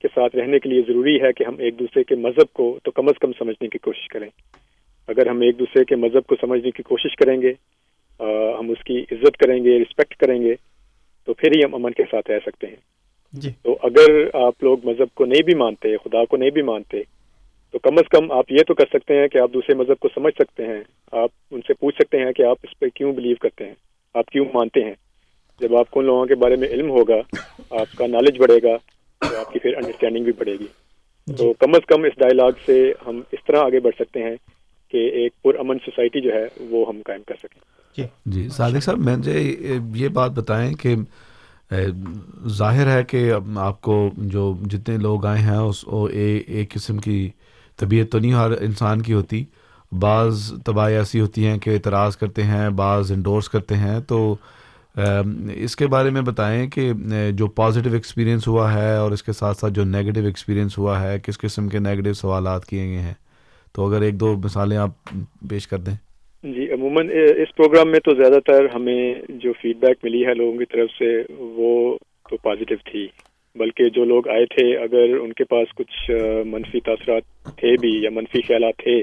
کے ساتھ رہنے کے لیے ضروری ہے کہ ہم ایک دوسرے کے مذہب کو تو کم از کم سمجھنے کی کوشش کریں۔ اگر ہم ایک دوسرے کے مذہب کو سمجھنے کی کوشش کریں گے ہم اس کی عزت کریں گے رسپیکٹ کریں گے تو پھر ہی ہم امن کے ساتھ رہ سکتے ہیں۔ جی۔ تو اگر آپ لوگ مذہب کو نہیں بھی مانتے خدا کو نہیں بھی مانتے تو کم از کم آپ یہ تو کر سکتے ہیں کہ آپ دوسرے مذہب کو سمجھ سکتے ہیں۔ آپ ان سے پوچھ سکتے ہیں کہ آپ اس پہ کیوں بلیو کرتے ہیں؟ آپ کیوں مانتے ہیں؟ جب آپ کو ان لوگوں کے بارے میں علم ہوگا آپ کا نالج بڑھے گا تو آپ کی پھر انڈرسٹینڈنگ بھی بڑھے گی۔ تو جی۔ کم از کم اس ڈائلاگ سے ہم اس طرح آگے بڑھ سکتے ہیں کہ ایک پر امن سوسائٹی جو ہے وہ ہم قائم کر سکیں۔ جی۔ جی صادق صاحب مجھے یہ بات بتائیں کہ ظاہر ہے کہ آپ کو جو جتنے لوگ آئے ہیں اس ایک قسم کی طبیعت تو نہیں ہر انسان کی ہوتی۔ بعض تباہ ایسی ہوتی ہیں کہ اعتراض کرتے ہیں بعض انڈورس کرتے ہیں۔ تو اس کے بارے میں بتائیں کہ جو پازیٹیو ایکسپیرینس ہوا ہے اور اس کے ساتھ ساتھ جو نیگیٹو ایکسپیرینس ہوا ہے، کس قسم کے نیگیٹو سوالات کیے گئے ہیں؟ تو اگر ایک دو مثالیں آپ پیش کر دیں۔ جی عموماً اس پروگرام میں تو زیادہ تر ہمیں جو فیڈ بیک ملی ہے لوگوں کی طرف سے، وہ تو پازیٹیو تھی۔ بلکہ جو لوگ آئے تھے، اگر ان کے پاس کچھ منفی تاثرات تھے بھی یا منفی خیالات تھے،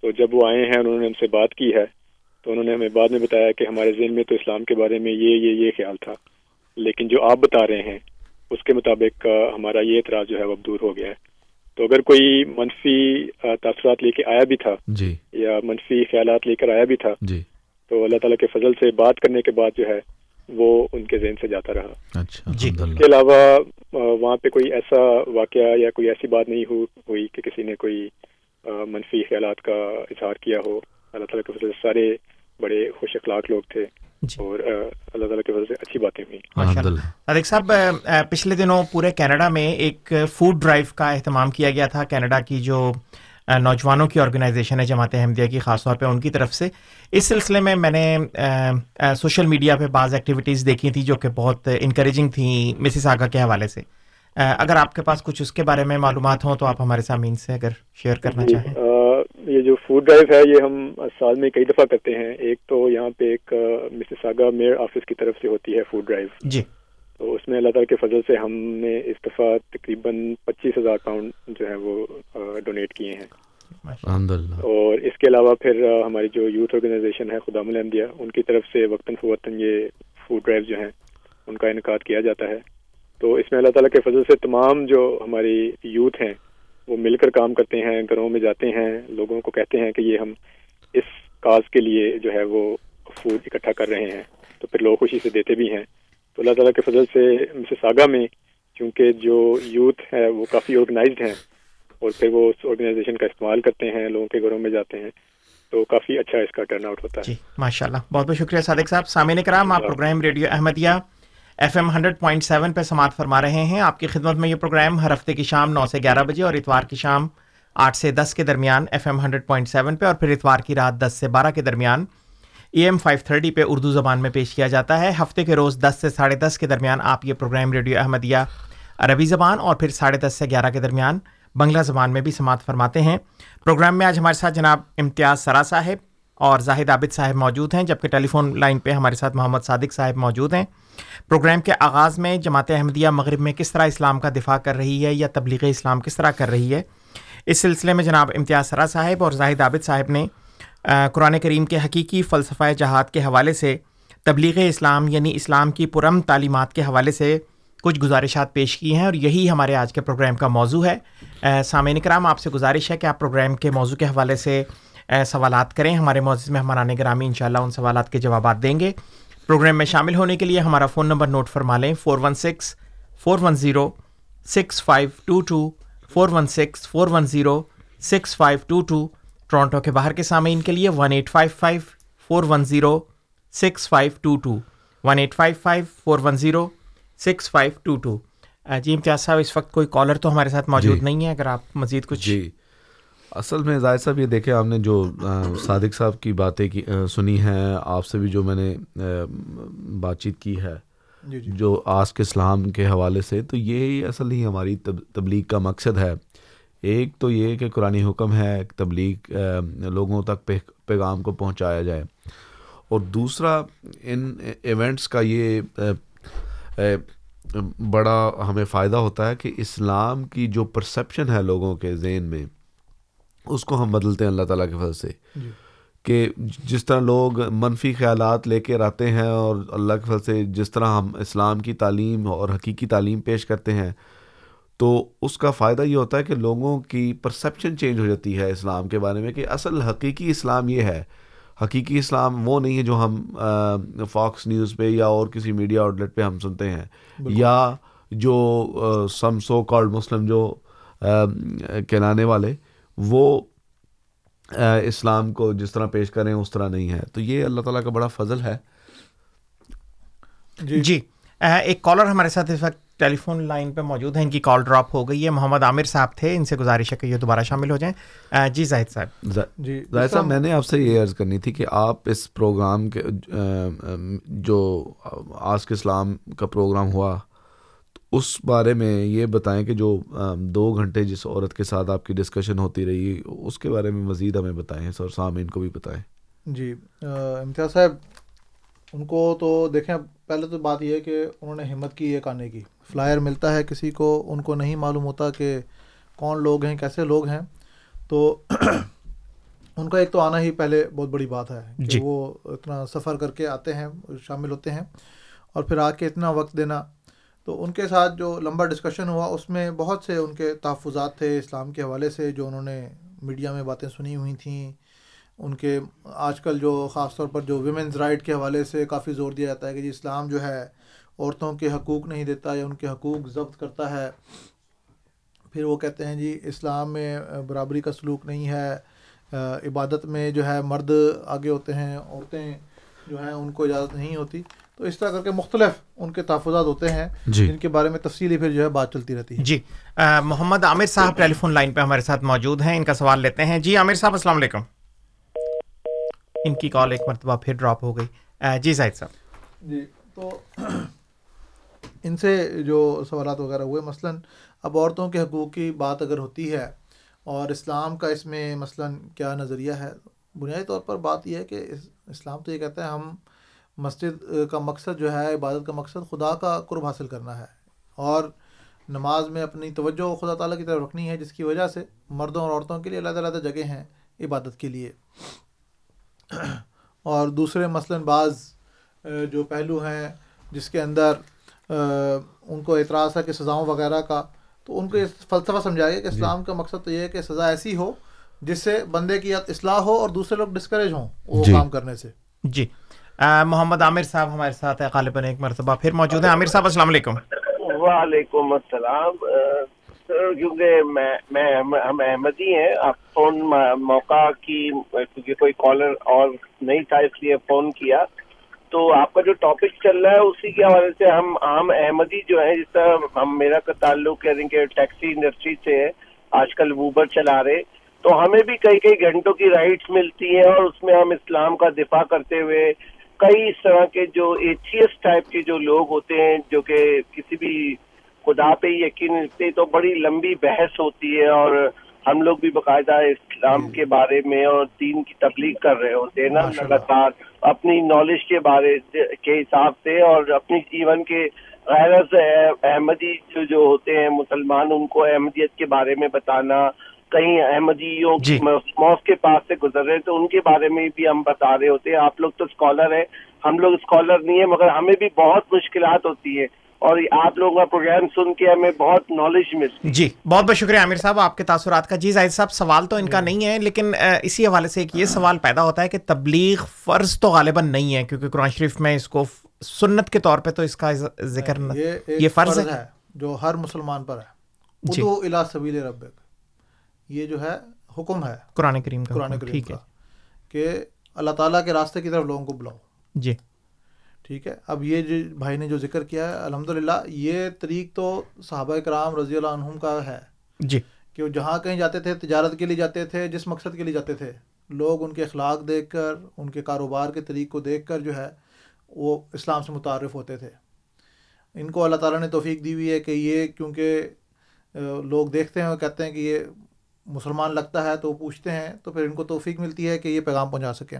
تو جب وہ آئے ہیں، انہوں نے ہم سے بات کی ہے۔ تو انہوں نے ہمیں بعد میں بتایا کہ ہمارے ذہن میں تو اسلام کے بارے میں یہ یہ یہ خیال تھا۔ لیکن جو آپ بتا رہے ہیں اس کے مطابق ہمارا یہ اعتراض جو ہے وہ اب دور ہو گیا ہے۔ تو اگر کوئی منفی تاثرات لے کے آیا بھی تھا جی۔ یا منفی خیالات لے کر آیا بھی تھا جی۔ تو اللہ تعالیٰ کے فضل سے بات کرنے کے بعد جو ہے وہ ان کے ذہن سے جاتا رہا۔ اچھا جی۔ اس کے علاوہ وہاں پہ کوئی ایسا واقعہ یا کوئی ایسی بات نہیں ہوئی کہ کسی نے کوئی منفی خیالات کا اظہار کیا ہو۔ اللہ تعالیٰ کے فضل سے سارے بڑے خوش اخلاق لوگ تھے جی۔ اور اللہ تعالیٰ کی وجہ سے اچھی باتیں ہوئی ادیک صاحب پچھلے دنوں پورے کینیڈا میں ایک فوڈ ڈرائیو کا اہتمام کیا گیا تھا۔ کینیڈا کی جو نوجوانوں کی آرگنائزیشن ہے جماعت احمدیہ کی خاص طور پہ ان کی طرف سے۔ اس سلسلے میں میں نے سوشل میڈیا پہ بعض ایکٹیویٹیز دیکھی تھیں جو کہ بہت انکریجنگ تھیں مسز آگا کے حوالے سے۔ اگر آپ کے پاس کچھ اس کے بارے میں معلومات ہوں تو آپ ہمارے سامعین سے اگر شیئر کرنا جی، چاہیں۔ یہ جو فوڈ ڈرائیو ہے یہ ہم سال میں کئی دفعہ کرتے ہیں۔ ایک تو یہاں پہ ایک مسز آگا میئر آفس کی طرف سے ہوتی ہے فوڈ ڈرائیو جی۔ تو اس میں اللہ تعالیٰ کے فضل سے ہم نے اس دفعہ تقریباً پچیس ہزار پاؤنڈ جو ہے وہ ڈونیٹ کیے ہیں۔ اور اس کے علاوہ پھر ہماری جو یوتھ آرگنائزیشن ہے خدا الحمدیہ ان کی طرف سے وقتاً فوقتاً یہ فوڈ ڈرائیو جو ہیں ان کا انعقاد کیا جاتا ہے۔ تو اس میں اللہ تعالیٰ کے فضل سے تمام جو ہماری یوتھ ہیں وہ مل کر کام کرتے ہیں گھروں میں جاتے ہیں لوگوں کو کہتے ہیں کہ یہ ہم اس کاز کے لیے جو ہے وہ فوڈ اکٹھا کر رہے ہیں۔ تو پھر لوگ خوشی سے دیتے بھی ہیں۔ تو اللہ تعالیٰ کے فضل سے مسز آگا میں چونکہ جو یوتھ ہے وہ کافی آرگنائزڈ ہیں اور پھر وہ اس آرگنائزیشن کا استعمال کرتے ہیں لوگوں کے گھروں میں جاتے ہیں۔ تو کافی اچھا اس کا ٹرن آؤٹ ہوتا ہے۔ جی ماشاء اللہ بہت بہت شکریہ صادق صاحب۔ سامعین کرام آپ programme radio Ahmadiyya F M hundred point seven پہ سماعت فرما رہے ہیں۔ آپ کی خدمت میں یہ پروگرام ہر ہفتے کی شام نو سے گیارہ بجے اور اتوار کی شام آٹھ سے دس کے درمیان F M hundred point seven پہ اور پھر اتوار کی رات دس سے بارہ کے درمیان ای ایم فائیو تھرٹی پہ اردو زبان میں پیش کیا جاتا ہے۔ ہفتے کے روز دس سے ساڑھے دس کے درمیان آپ یہ پروگرام ریڈیو احمدیہ عربی زبان اور پھر ساڑھے دس سے گیارہ کے درمیان بنگلہ زبان میں بھی سماعت فرماتے ہیں۔ پروگرام میں آج ہمارے ساتھ جناب امتیاز سرا صاحب اور زاہد عابد صاحب موجود ہیں، جبکہ ٹیلی فون لائن پہ ہمارے ساتھ محمد صادق صاحب موجود ہیں۔ پروگرام کے آغاز میں جماعت احمدیہ مغرب میں کس طرح اسلام کا دفاع کر رہی ہے یا تبلیغ اسلام کس طرح کر رہی ہے؟ اس سلسلے میں جناب امتیاز سرا صاحب اور زاہد عابد صاحب نے قرآن کریم کے حقیقی فلسفہ جہاد کے حوالے سے تبلیغ اسلام یعنی اسلام کی پرم تعلیمات کے حوالے سے کچھ گزارشات پیش کی ہیں اور یہی ہمارے آج کے پروگرام کا موضوع ہے۔ سامعین کرام، آپ سے گزارش ہے کہ آپ پروگرام کے موضوع کے حوالے سے سوالات کریں۔ ہمارے معزز مہمان گرامی ان شاء اللہ ان سوالات کے جوابات دیں گے۔ پروگرام میں شامل ہونے کے لیے ہمارا فون نمبر نوٹ فرما لیں four one six four one zero six five two two four one six four one zero six five two two Toronto کے باہر کے سامعین کے لیے one eight five five four one zero six five two two one eight five five four one zero six five two two. جی امتیاز صاحب اس وقت کوئی collar تو ہمارے ساتھ موجود جی۔ نہیں ہے اگر آپ مزید کچھ جی۔ اصل میں زائد صاحب یہ دیکھیں آپ نے جو صادق صاحب کی باتیں کی سنی ہیں آپ سے بھی جو میں نے بات چیت کی ہے جی جی۔ جو آس کے اسلام کے حوالے سے تو یہی اصل ہی ہماری تبلیغ کا مقصد ہے۔ ایک تو یہ کہ قرآن حکم ہے تبلیغ لوگوں تک پیغام کو پہنچایا جائے۔ اور دوسرا ان ایونٹس کا یہ بڑا ہمیں فائدہ ہوتا ہے کہ اسلام کی جو پرسیپشن ہے لوگوں کے ذہن میں اس کو ہم بدلتے ہیں اللہ تعالیٰ کے فضل سے۔ جی۔ کہ جس طرح لوگ منفی خیالات لے کے آتے ہیں اور اللہ کے فضل سے جس طرح ہم اسلام کی تعلیم اور حقیقی تعلیم پیش کرتے ہیں تو اس کا فائدہ یہ ہوتا ہے کہ لوگوں کی پرسیپشن چینج ہو جاتی ہے اسلام کے بارے میں کہ اصل حقیقی اسلام یہ ہے۔ حقیقی اسلام وہ نہیں ہے جو ہم فاکس نیوز پہ یا اور کسی میڈیا آؤٹلیٹ پہ ہم سنتے ہیں۔ یا جو سم سو کالڈ مسلم جو کہلانے والے وہ اسلام کو جس طرح پیش کریں اس طرح نہیں ہے۔ تو یہ اللہ تعالیٰ کا بڑا فضل ہے۔ جی۔ جی ایک کالر ہمارے ساتھ اس وقت ٹیلی فون لائن پہ موجود ہیں۔ ان کی کال ڈراپ ہو گئی ہے۔ محمد عامر صاحب تھے۔ ان سے گزارش ہے کہ یہ دوبارہ شامل ہو جائیں۔ جی زاہد صاحب۔ جی زاہد صاحب میں نے آپ سے یہ عرض کرنی تھی کہ آپ اس پروگرام کے جو آج کے اسلام کا پروگرام ہوا اس بارے میں یہ بتائیں کہ جو دو گھنٹے جس عورت کے ساتھ آپ کی ڈسکشن ہوتی رہی اس کے بارے میں مزید ہمیں بتائیں سر سامعین کو بھی بتائیں۔ جی امتیاز صاحب ان کو تو دیکھیں پہلے تو بات یہ ہے کہ انہوں نے ہمت کی ایک آنے کی۔ فلائر ملتا ہے کسی کو ان کو نہیں معلوم ہوتا کہ کون لوگ ہیں کیسے لوگ ہیں۔ تو *clears throat* ان کا ایک تو آنا ہی پہلے بہت بڑی بات ہے کہ جی۔ وہ اتنا سفر کر کے آتے ہیں شامل ہوتے ہیں اور پھر آ کے اتنا وقت دینا۔ تو ان کے ساتھ جو لمبا ڈسکشن ہوا، اس میں بہت سے ان کے تحفظات تھے اسلام کے حوالے سے، جو انہوں نے میڈیا میں باتیں سنی ہوئی تھیں۔ ان کے آج کل جو خاص طور پر جو ویمنز رائٹ کے حوالے سے کافی زور دیا جاتا ہے کہ جی اسلام جو ہے عورتوں کے حقوق نہیں دیتا، یا ان کے حقوق ضبط کرتا ہے۔ پھر وہ کہتے ہیں جی اسلام میں برابری کا سلوک نہیں ہے، عبادت میں جو ہے مرد آگے ہوتے ہیں، عورتیں جو ہیں ان کو اجازت نہیں ہوتی۔ تو اس طرح کر کے مختلف ان کے تحفظات ہوتے ہیں جی۔ جن کے بارے میں تفصیلی پھر جو ہے بات چلتی رہتی ہے۔ جی۔ محمد عامر صاحب ٹیلی فون لائن پہ ہمارے ساتھ موجود ہیں ان کا سوال لیتے ہیں۔ جی عامر صاحب السلام علیکم۔ ان کی کال ایک مرتبہ پھر ڈراپ ہو گئی۔ جی زاہد صاحب۔ جی تو *clears throat* ان سے جو سوالات وغیرہ ہوئے مثلا اب عورتوں کے حقوق کی بات اگر ہوتی ہے اور اسلام کا اس میں مثلا کیا نظریہ ہے؟ بنیادی طور پر بات یہ ہے کہ اسلام تو یہ کہتا ہے ہم مسجد کا مقصد جو ہے عبادت کا مقصد خدا کا قرب حاصل کرنا ہے اور نماز میں اپنی توجہ خدا تعالیٰ کی طرف رکھنی ہے جس کی وجہ سے مردوں اور عورتوں کے لیے علیحدہ علیحدہ جگہ ہیں عبادت کے لیے. *clears throat* اور دوسرے مثلا بعض جو پہلو ہیں جس کے اندر ان کو اعتراض ہے کہ سزاؤں وغیرہ کا تو ان کو یہ فلسفہ سمجھایا کہ اسلام کا مقصد تو یہ ہے کہ سزا ایسی ہو جس سے بندے کی اصلاح ہو اور دوسرے لوگ ڈسکریج ہوں وہ کام کرنے سے. جی. محمد عامر صاحب ہمارے ساتھ ہے غالباً ایک مرتبہ۔ پھر موجود ہیں۔ عامر صاحب، السلام علیکم۔ وعلیکم السلام۔ سر، کیونکہ میں میں، ہم احمدی ہیں، آپ فون موقع کی، کیونکہ کوئی کالر اور نہیں تھا، اس لیے فون کیا۔ تو آپ کا جو ٹاپک چل رہا ہے، اسی کے حوالے سے ہم عام احمدی جو ہیں، جس طرح ہم، میرا کا تعلق کہہ رہے ہیں کہ ٹیکسی انڈسٹری سے ہے، آج کل ووبر چلا رہے۔ تو ہمیں بھی کئی کئی گھنٹوں کی رائٹس ملتی ہیں اور اس میں ہم اسلام کا دفاع کرتے ہوئے کئی اس طرح کے جو ایتھیس ٹائپ کے جو لوگ ہوتے ہیں جو کہ کسی بھی خدا پہ یقین رکھتے تو بڑی لمبی بحث ہوتی ہے اور ہم لوگ بھی باقاعدہ اسلام کے بارے میں اور دین کی تبلیغ کر رہے ہوتے ہیں نا لگاتار اپنی نالج کے بارے کے حساب سے اور اپنی جیون کے غیر احمدی جو ہوتے ہیں مسلمان ان کو احمدیت کے بارے میں بتانا کہیں احمدیوں جی۔ موس کے پاس سے گزر رہے تو ان کے بارے میں بھی ہم بتا رہے ہوتے ہیں۔ آپ لوگ تو اسکالر ہیں۔ ہم لوگ اسکالر نہیں ہیں مگر ہمیں بھی بہت مشکلات ہوتی ہے اور آپ لوگوں کا پروگرام سن کے ہمیں بہت نالج ملتی جی بہت بہت شکریہ عامر صاحب آپ کے تاثرات کا۔ جی زاہد صاحب سوال تو ان کا نہیں ہے لیکن اسی حوالے سے ایک یہ سوال پیدا ہوتا ہے کہ تبلیغ فرض تو غالباً نہیں ہے کیونکہ قرآن شریف میں اس کو سنت کے طور پہ تو اس کا ذکر یہ فرض ہے۔ جو ہر مسلمان پر ہے۔ جی۔ سبیل ربک۔ یہ جو ہے حکم ہے قرآن کریم کا قرآن کریم کا کہ اللہ تعالیٰ کے راستے کی طرف لوگوں کو بلاؤ۔ جی۔ ٹھیک ہے۔ اب یہ جو بھائی نے جو ذکر کیا ہے الحمد للہ یہ طریق تو صحابہ کرام رضی اللہ عنہم کا ہے۔ جی۔ کہ وہ جہاں کہیں جاتے تھے تجارت کے لیے جاتے تھے جس مقصد کے لیے جاتے تھے لوگ ان کے اخلاق دیکھ کر ان کے کاروبار کے طریق کو دیکھ کر جو ہے وہ اسلام سے متعارف ہوتے تھے۔ ان کو اللہ تعالیٰ نے توفیق دی ہوئی ہے کہ یہ کیونکہ لوگ دیکھتے ہیں اور کہتے ہیں کہ یہ مسلمان لگتا ہے تو وہ پوچھتے ہیں، تو پھر ان کو توفیق ملتی ہے کہ یہ پیغام پہنچا سکیں۔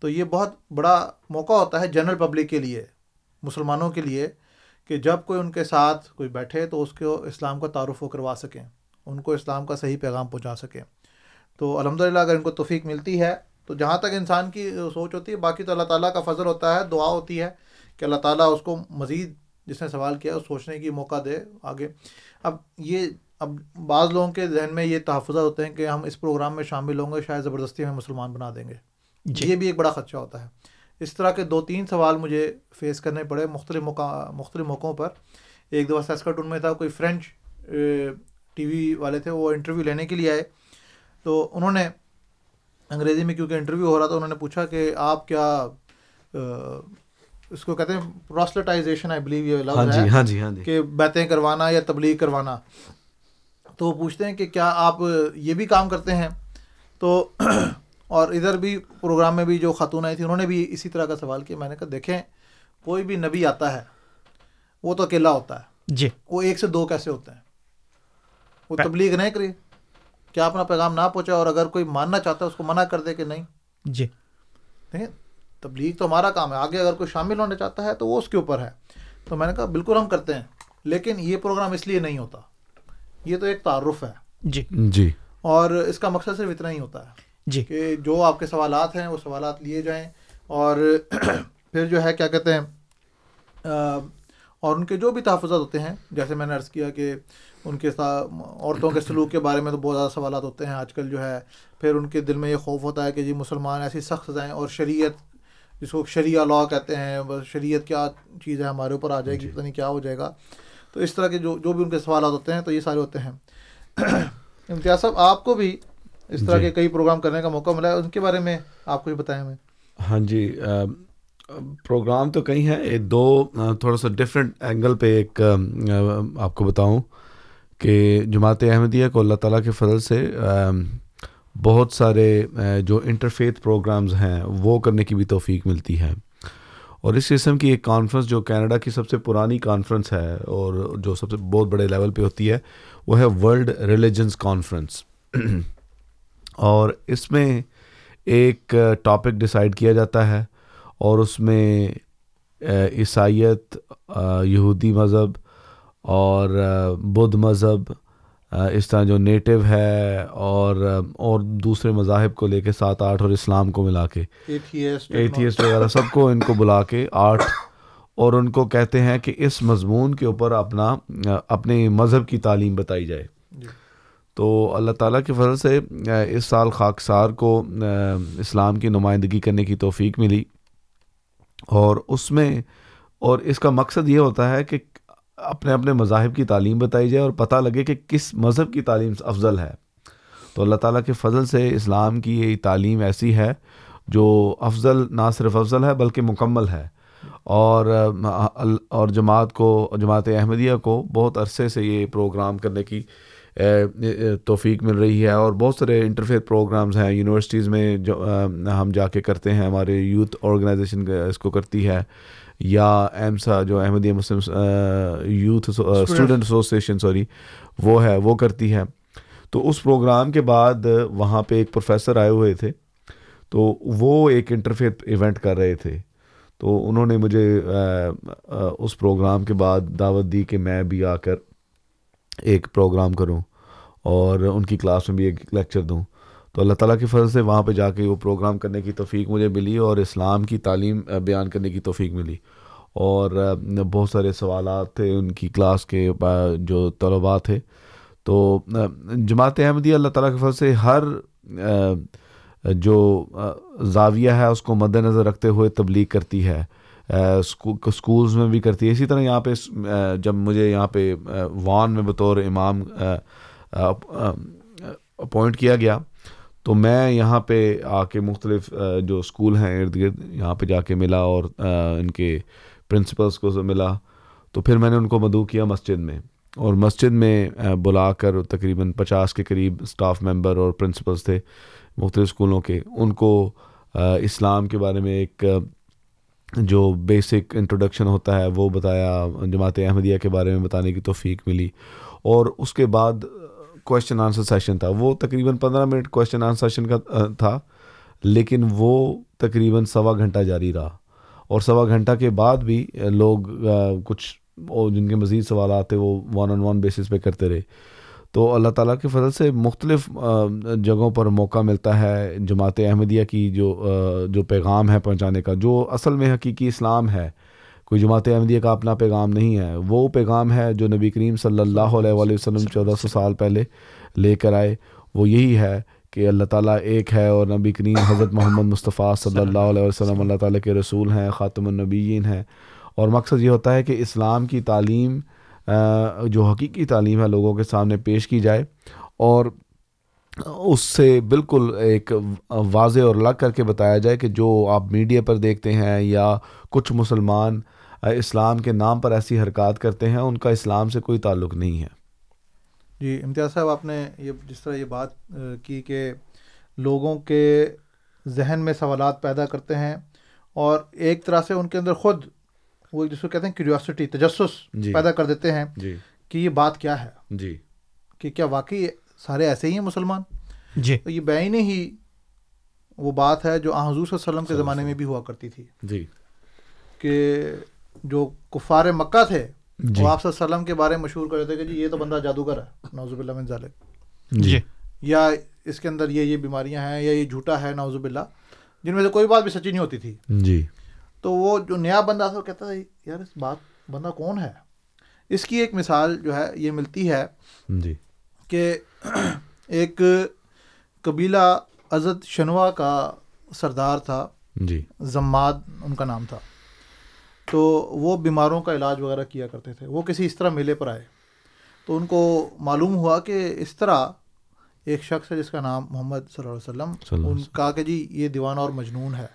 تو یہ بہت بڑا موقع ہوتا ہے جنرل پبلک کے لیے، مسلمانوں کے لیے، کہ جب کوئی ان کے ساتھ کوئی بیٹھے تو اس کو اسلام کا تعارف ہو کروا سکیں، ان کو اسلام کا صحیح پیغام پہنچا سکیں۔ تو الحمد للہ اگر ان کو توفیق ملتی ہے، تو جہاں تک انسان کی سوچ ہوتی ہے، باقی تو اللہ تعالیٰ کا فضل ہوتا ہے، دعا ہوتی ہے کہ اللہ تعالیٰ اس کو مزید جس نے سوال کیا اس سوچنے کی موقع دے آگے۔ اب یہ اب بعض لوگوں کے ذہن میں یہ تحفظات ہوتے ہیں کہ ہم اس پروگرام میں شامل ہوں گے شاید زبردستی ہمیں مسلمان بنا دیں گے۔ جی۔ یہ بھی ایک بڑا خدشہ ہوتا ہے۔ اس طرح کے دو تین سوال مجھے فیس کرنے پڑے مختلف موقع مختلف موقعوں پر۔ ایک دفعہ سیسکرٹون میں تھا کوئی فرینچ ٹی وی والے تھے وہ انٹرویو لینے کے لیے آئے۔ تو انہوں نے انگریزی میں کیونکہ انٹرویو ہو رہا تھا انہوں نے پوچھا کہ آپ کیا اس کو کہتے ہیں پروسلٹائزیشن آئی بلیو یہ لفظ ہے ہاں جی ہاں جی۔ کہ بیتیں کروانا یا تبلیغ کروانا۔ تو وہ پوچھتے ہیں کہ کیا آپ یہ بھی کام کرتے ہیں؟ تو *clears throat* اور ادھر بھی پروگرام میں بھی جو خاتون آئی تھی انہوں نے بھی اسی طرح کا سوال کیا۔ میں نے کہا دیکھیں کوئی بھی نبی آتا ہے وہ تو اکیلا ہوتا ہے۔ جی۔ وہ ایک سے دو کیسے ہوتے ہیں؟ وہ تبلیغ نہیں کری۔ کیا اپنا پیغام نہ پہنچا؟ اور اگر کوئی ماننا چاہتا ہے اس کو منع کر دے کہ نہیں۔ جی۔ دیکھیں تبلیغ تو ہمارا کام ہے۔ آگے اگر کوئی شامل ہونا چاہتا ہے تو وہ اس کے اوپر ہے۔ تو میں نے کہا بالکل ہم کرتے ہیں لیکن یہ پروگرام اس لیے نہیں ہوتا۔ یہ تو ایک تعارف ہے۔ جی۔ جی۔ اور اس کا مقصد صرف اتنا ہی ہوتا ہے جی۔ کہ جو آپ کے سوالات ہیں وہ سوالات لیے جائیں اور *clears throat* پھر جو ہے کیا کہتے ہیں اور ان کے جو بھی تحفظات ہوتے ہیں جیسے میں نے عرض کیا کہ ان کے ساتھ عورتوں کے سلوک کے بارے میں تو بہت زیادہ سوالات ہوتے ہیں۔ آج کل جو ہے پھر ان کے دل میں یہ خوف ہوتا ہے کہ جی مسلمان ایسی سخت سزائیں اور شریعت جس کو شریعہ لا کہتے ہیں بس شریعت کیا چیز ہے ہمارے اوپر آ جائے گی پتہ نہیں کیا ہو جائے گا۔ تو اس طرح کے جو جو بھی ان کے سوالات ہوتے ہیں تو یہ سارے ہوتے ہیں۔ *clears throat* امتیاز صاحب آپ کو بھی اس طرح کے کئی پروگرام کرنے کا موقع ملا ہے ان کے بارے میں آپ کچھ بتائیں ہمیں۔ ہاں جی پروگرام تو کئی ہیں دو تھوڑا سا ڈفرینٹ اینگل پہ ایک آپ کو بتاؤں کہ جماعت احمدیہ کو اللہ تعالیٰ کے فضل سے بہت سارے جو انٹرفیتھ پروگرامز ہیں وہ کرنے کی بھی توفیق ملتی ہے۔ اور اس قسم کی ایک کانفرنس جو کینیڈا کی سب سے پرانی کانفرنس ہے اور جو سب سے بہت بڑے لیول پہ ہوتی ہے، وہ ہے ورلڈ ریلیجنس کانفرنس اور اس میں ایک ٹاپک ڈیسائیڈ کیا جاتا ہے اور اس میں عیسائیت یہودی مذہب اور بدھ مذہب اس طرح جو نیٹو ہے اور اور دوسرے مذاہب کو لے کے سات آٹھ اور اسلام کو ملا کے۔ ایتھیسٹ وغیرہ سب کو ان کو بلا کے آٹھ۔ اور ان کو کہتے ہیں کہ اس مضمون کے اوپر اپنا اپنے مذہب کی تعلیم بتائی جائے۔ جی۔ تو اللہ تعالیٰ کے فضل سے اس سال خاکسار کو اسلام کی نمائندگی کرنے کی توفیق ملی۔ اور اس میں اور اس کا مقصد یہ ہوتا ہے کہ اپنے اپنے مذاہب کی تعلیم بتائی جائے اور پتہ لگے کہ کس مذہب کی تعلیم افضل ہے۔ تو اللہ تعالیٰ کے فضل سے اسلام کی یہ تعلیم ایسی ہے جو افضل نہ صرف افضل ہے بلکہ مکمل ہے۔ اور اور جماعت کو، جماعت احمدیہ کو بہت عرصے سے یہ پروگرام کرنے کی توفیق مل رہی ہے اور بہت سارے انٹرفیت پروگرامز ہیں۔ یونیورسٹیز میں جو، ہم جا کے کرتے ہیں، ہمارے یوتھ آرگنائزیشن اس کو کرتی ہے۔ یا ایمسا جو Ahmadiyya Muslim youth student association sorry وہ ہے وہ کرتی ہے تو اس پروگرام کے بعد وہاں پہ ایک پروفیسر آئے ہوئے تھے۔ تو وہ ایک انٹرفیت ایونٹ کر رہے تھے۔ تو انہوں نے مجھے اس پروگرام کے بعد دعوت دی کہ میں بھی آ کر ایک پروگرام کروں اور ان کی کلاس میں بھی ایک لیکچر دوں۔ تو اللہ تعالیٰ کی فضل سے وہاں پہ جا کے وہ پروگرام کرنے کی توفیق مجھے ملی اور اسلام کی تعلیم بیان کرنے کی توفیق ملی۔ اور بہت سارے سوالات تھے ان کی کلاس کے جو طلباء تھے۔ تو جماعت احمدی اللہ تعالیٰ کی فضل سے ہر جو زاویہ ہے اس کو مد نظر رکھتے ہوئے تبلیغ کرتی ہے۔ اسکولز میں بھی کرتی ہے۔ اسی طرح یہاں پہ جب مجھے یہاں پہ وان میں بطور امام اپوائنٹ کیا گیا تو میں یہاں پہ آ کے مختلف جو اسکول ہیں ارد گرد، یہاں پہ جا کے ملا اور ان کے پرنسپلس کو ملا۔ تو پھر میں نے ان کو مدعو کیا مسجد میں۔ اور مسجد میں بلا کر تقریباً پچاس کے قریب اسٹاف ممبر اور پرنسپلس تھے مختلف اسکولوں کے۔ ان کو اسلام کے بارے میں ایک جو بیسک انٹروڈکشن ہوتا ہے، وہ بتایا، جماعت احمدیہ کے بارے میں بتانے کی توفیق ملی۔ اور اس کے بعد کوشچن آنسر سیشن تھا۔ وہ تقریباً پندرہ منٹ کوشچن آنسر سیشن کا تھا، لیکن وہ تقریباً سوا گھنٹہ جاری رہا۔ اور سوا گھنٹہ کے بعد بھی لوگ کچھ جن کے مزید سوالات تھے، وہ ون آن ون بیسس پہ کرتے رہے۔ تو اللہ تعالیٰ کے فضل سے مختلف جگہوں پر موقع ملتا ہے۔ جماعت احمدیہ کی جو جو پیغام ہے پہنچانے کا، جو اصل میں حقیقی اسلام ہے کوئی جماعت احمدیہ کا اپنا پیغام نہیں ہے، وہ پیغام ہے جو نبی کریم صلی اللہ علیہ وسلم چودہ سو سال پہلے لے کر آئے۔ وہ یہی ہے کہ اللہ تعالیٰ ایک ہے اور نبی کریم حضرت محمد مصطفیٰ صلی اللہ علیہ وسلم اللہ تعالیٰ کے رسول ہیں، خاتم النبیین ہیں۔ اور مقصد یہ ہوتا ہے کہ اسلام کی تعلیم جو حقیقی تعلیم ہے لوگوں کے سامنے پیش کی جائے اور اس سے بالکل ایک واضح اور الگ کر کے بتایا جائے کہ جو آپ میڈیا پر دیکھتے ہیں یا کچھ مسلمان اسلام کے نام پر ایسی حرکات کرتے ہیں ان کا اسلام سے کوئی تعلق نہیں ہے۔ جی امتیاز صاحب آپ نے یہ جس طرح یہ بات کی کہ لوگوں کے ذہن میں سوالات پیدا کرتے ہیں اور ایک طرح سے ان کے اندر خود وہ جس کو کہتے ہیں کیوریوسٹی تجسس جی۔ پیدا کر دیتے ہیں جی۔ کہ یہ بات کیا ہے۔ جی۔ کہ کیا واقعی سارے ایسے ہی ہیں مسلمان؟ جی۔ تو یہ بین ہی وہ بات ہے جو حضور صلی اللہ علیہ وسلم کے زمانے میں بھی ہوا کرتی تھی۔ جی۔ کہ جو کفار مکہ تھے جی۔ وہ آپ صلی اللہ علیہ وسلم کے بارے میں مشہور کر دیتے کہ جی یہ تو بندہ جادوگر ہے نوزب اللہ من ذالک۔ جی۔ یا اس کے اندر یہ یہ بیماریاں ہیں یا یہ جھوٹا ہے نوزب اللہ جن میں سے کوئی بات بھی سچی نہیں ہوتی تھی۔ جی۔ تو وہ جو نیا بندہ تھا وہ کہتا تھا یار اس بات بندہ کون ہے؟ اس کی ایک مثال جو ہے یہ ملتی ہے جی۔ کہ *clears throat* ایک قبیلہ عزت شنوا کا سردار تھا۔ جی۔ زماد ان کا نام تھا۔ تو وہ بیماروں کا علاج وغیرہ کیا کرتے تھے۔ وہ کسی اس طرح میلے پر آئے۔ تو ان کو معلوم ہوا کہ اس طرح ایک شخص ہے جس کا نام محمد صلی اللہ علیہ اللہ وسلم ان کہا کہ جی یہ دیوانہ اور مجنون ہے۔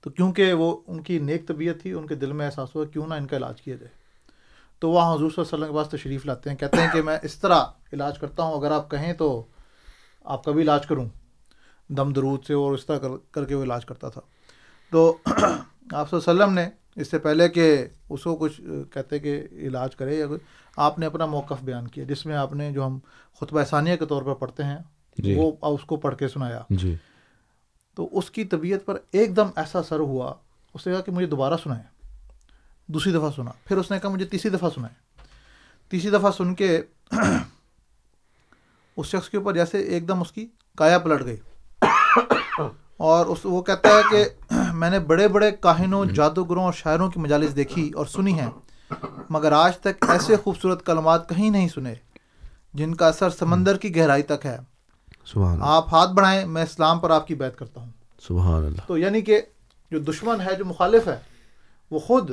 تو کیونکہ وہ ان کی نیک طبیعت تھی ان کے دل میں احساس ہوا کیوں نہ ان کا علاج کیا جائے۔ تو وہ حضور صلی اللہ علیہ وسلم کے پاس تشریف لاتے ہیں کہتے ہیں کہ میں اس طرح علاج کرتا ہوں۔ اگر آپ کہیں تو آپ کا بھی علاج کروں۔ دم درود سے اور اس طرح کر کر کے وہ علاج کرتا تھا۔ تو آپ صلی اللہ علیہ وسلم نے اس سے پہلے کہ اس کو کچھ کہتے کہ علاج کرے یا کچھ آپ نے اپنا موقف بیان کیا جس میں آپ نے جو ہم خطبہ ثانیہ کے طور پر پڑھتے ہیں جی۔ وہ اس کو پڑھ کے سنایا۔ جی۔ تو اس کی طبیعت پر ایک دم ایسا سر ہوا اس نے کہا کہ مجھے دوبارہ سنائیں۔ دوسری دفعہ سنا۔ پھر اس نے کہا مجھے تیسری دفعہ سنائیں۔ تیسری دفعہ سن کے *clears throat* اس شخص کے اوپر جیسے ایک دم اس کی کایا پلٹ گئی۔ اور اس وہ کہتا ہے کہ *clears throat* میں نے بڑے بڑے کاہنوں جادوگروں اور شاعروں کی مجالس دیکھی اور سنی ہیں۔ مگر آج تک ایسے خوبصورت کلمات کہیں نہیں سنے جن کا اثر سمندر کی گہرائی تک ہے۔ سبحان آپ ہاتھ بڑھائیں میں اسلام پر آپ کی بیعت کرتا ہوں۔ سبحان اللہ۔ تو یعنی کہ جو دشمن ہے جو مخالف ہے وہ خود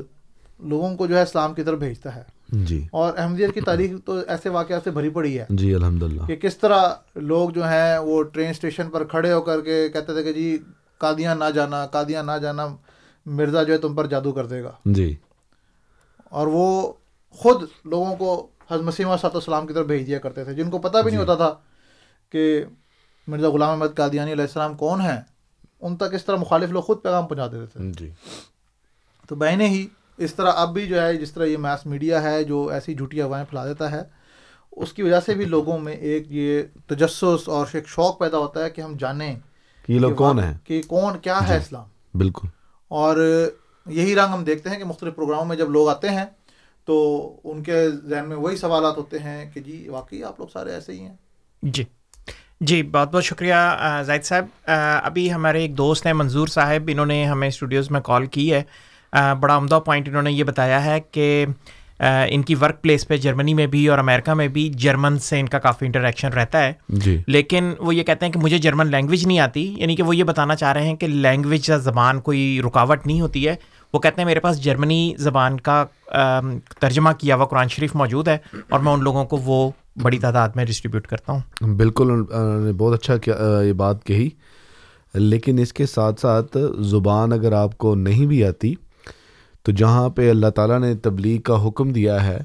لوگوں کو جو ہے اسلام کی طرف بھیجتا ہے۔ جی۔ اور احمدیت کی تاریخ تو ایسے واقعات سے بھری پڑی ہے جی الحمد للہ کہ کس طرح لوگ جو ہیں وہ ٹرین اسٹیشن پر کھڑے ہو کر کے کہتے تھے کہ جی قادیاں نہ جانا قادیاں نہ جانا مرزا جو ہے تم پر جادو کر دے گا۔ جی۔ اور وہ خود لوگوں کو حضرت مسیمہ صاحب السلام کی طرف بھیج دیا کرتے تھے جن کو پتہ بھی نہیں ہوتا تھا کہ مرزا غلام احمد قادیانی علیہ السلام کون ہیں۔ ان تک اس طرح مخالف لوگ خود پیغام پہنچا دیتے تھے۔ جی۔ تو بہنیں ہی اس طرح اب بھی جو ہے جس طرح یہ میس میڈیا ہے جو ایسی جھوٹی ہوائیں پھیلا دیتا ہے اس کی وجہ سے بھی لوگوں میں ایک یہ تجسس اور ایک شوق پیدا ہوتا ہے کہ ہم جانیں کہ یہ لوگ کون ہیں۔ کہ کون کیا ہے اسلام۔ بالکل۔ اور یہی رنگ ہم دیکھتے ہیں کہ مختلف پروگراموں میں جب لوگ آتے ہیں تو ان کے ذہن میں وہی سوالات ہوتے ہیں کہ جی واقعی آپ لوگ سارے ایسے ہی ہیں؟ جی۔ جی بہت بہت شکریہ زاہد صاحب۔ ابھی ہمارے ایک دوست ہیں منظور صاحب انہوں نے ہمیں اسٹوڈیوز میں کال کی ہے۔ بڑا عمدہ پوائنٹ انہوں نے یہ بتایا ہے کہ ان کی ورک پلیس پہ جرمنی میں بھی اور امریکہ میں بھی جرمن سے ان کا کافی انٹریکشن رہتا ہے۔ جی۔ لیکن وہ یہ کہتے ہیں کہ مجھے جرمن لینگویج نہیں آتی یعنی کہ وہ یہ بتانا چاہ رہے ہیں کہ لینگویج یا زبان کوئی رکاوٹ نہیں ہوتی ہے۔ وہ کہتے ہیں میرے پاس جرمنی زبان کا ترجمہ کیا ہوا قرآن شریف موجود ہے اور میں ان لوگوں کو وہ بڑی تعداد میں ڈسٹریبیوٹ کرتا ہوں۔ بالکل انہوں نے بہت اچھا کیا یہ بات کہی۔ لیکن اس کے ساتھ ساتھ زبان اگر آپ کو نہیں بھی آتی تو جہاں پہ اللہ تعالیٰ نے تبلیغ کا حکم دیا ہے،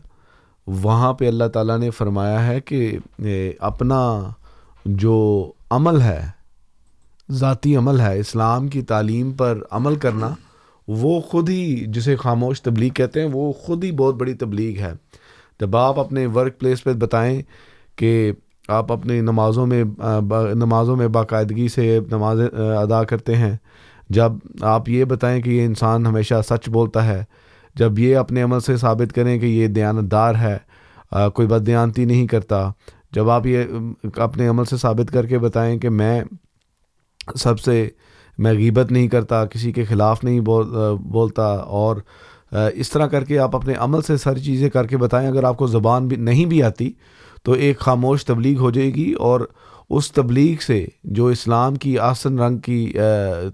وہاں پہ اللہ تعالیٰ نے فرمایا ہے کہ اپنا جو عمل ہے، ذاتی عمل ہے، اسلام کی تعلیم پر عمل کرنا، وہ خود ہی جسے خاموش تبلیغ کہتے ہیں، وہ خود ہی بہت بڑی تبلیغ ہے۔ جب آپ اپنے ورک پلیس پہ بتائیں کہ آپ اپنی نمازوں میں نمازوں میں باقاعدگی سے نمازیں ادا کرتے ہیں جب آپ یہ بتائیں کہ یہ انسان ہمیشہ سچ بولتا ہے جب یہ اپنے عمل سے ثابت کریں کہ یہ دیانتدار ہے آ، کوئی بد دیانتی نہیں کرتا جب آپ یہ اپنے عمل سے ثابت کر کے بتائیں کہ میں سب سے میں غیبت نہیں کرتا کسی کے خلاف نہیں بول آ، بولتا اور آ، اس طرح کر کے آپ اپنے عمل سے ساری چیزیں کر کے بتائیں اگر آپ کو زبان بھی نہیں بھی آتی تو ایک خاموش تبلیغ ہو جائے گی اور اس تبلیغ سے جو اسلام کی آسن رنگ کی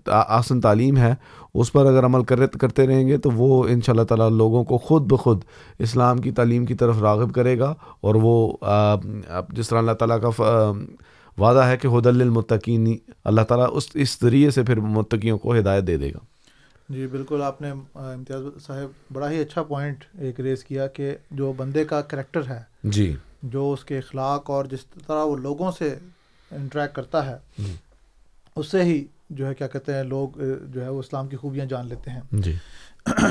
آسن تعلیم ہے اس پر اگر عمل کرتے رہیں گے تو وہ ان شاء اللہ تعالیٰ لوگوں کو خود بخود اسلام کی تعلیم کی طرف راغب کرے گا اور وہ جس طرح اللہ تعالیٰ کا وعدہ ہے کہ حدل المتقین اللہ تعالیٰ اس اس ذریعے سے پھر متقیوں کو ہدایت دے دے گا۔ جی بالکل آپ نے امتیاز صاحب بڑا ہی اچھا پوائنٹ ایک ریز کیا کہ جو بندے کا کریکٹر ہے جی۔ جو اس کے اخلاق اور جس طرح وہ لوگوں سے انٹریکٹ کرتا ہے اس سے ہی جو ہے کیا کہتے ہیں لوگ جو ہے وہ اسلام کی خوبیاں جان لیتے ہیں۔ جی۔ *clears throat*